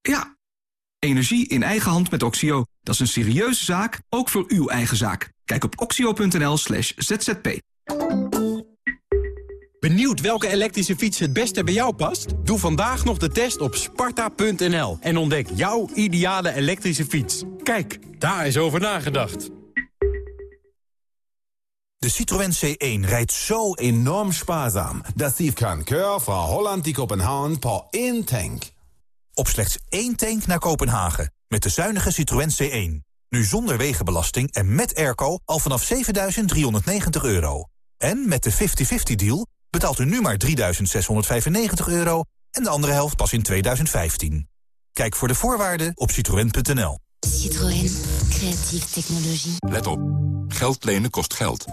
Ja, energie in eigen hand met Oxio. Dat is een serieuze zaak, ook voor uw eigen zaak. Kijk op oxio.nl slash zzp. Benieuwd welke elektrische fiets het beste bij jou past? Doe vandaag nog de test op sparta.nl en ontdek jouw ideale elektrische fiets. Kijk, daar is over nagedacht. De Citroën C1 rijdt zo enorm spaarzaam... dat die kan keur van Holland die Kopenhagen per één tank. Op slechts één tank naar Kopenhagen. Met de zuinige Citroën C1. Nu zonder wegenbelasting en met airco al vanaf 7.390 euro. En met de 50-50-deal betaalt u nu maar 3.695 euro... en de andere helft pas in 2015. Kijk voor de voorwaarden op citroën.nl. Citroën. Creatieve technologie. Let op. Geld lenen kost geld.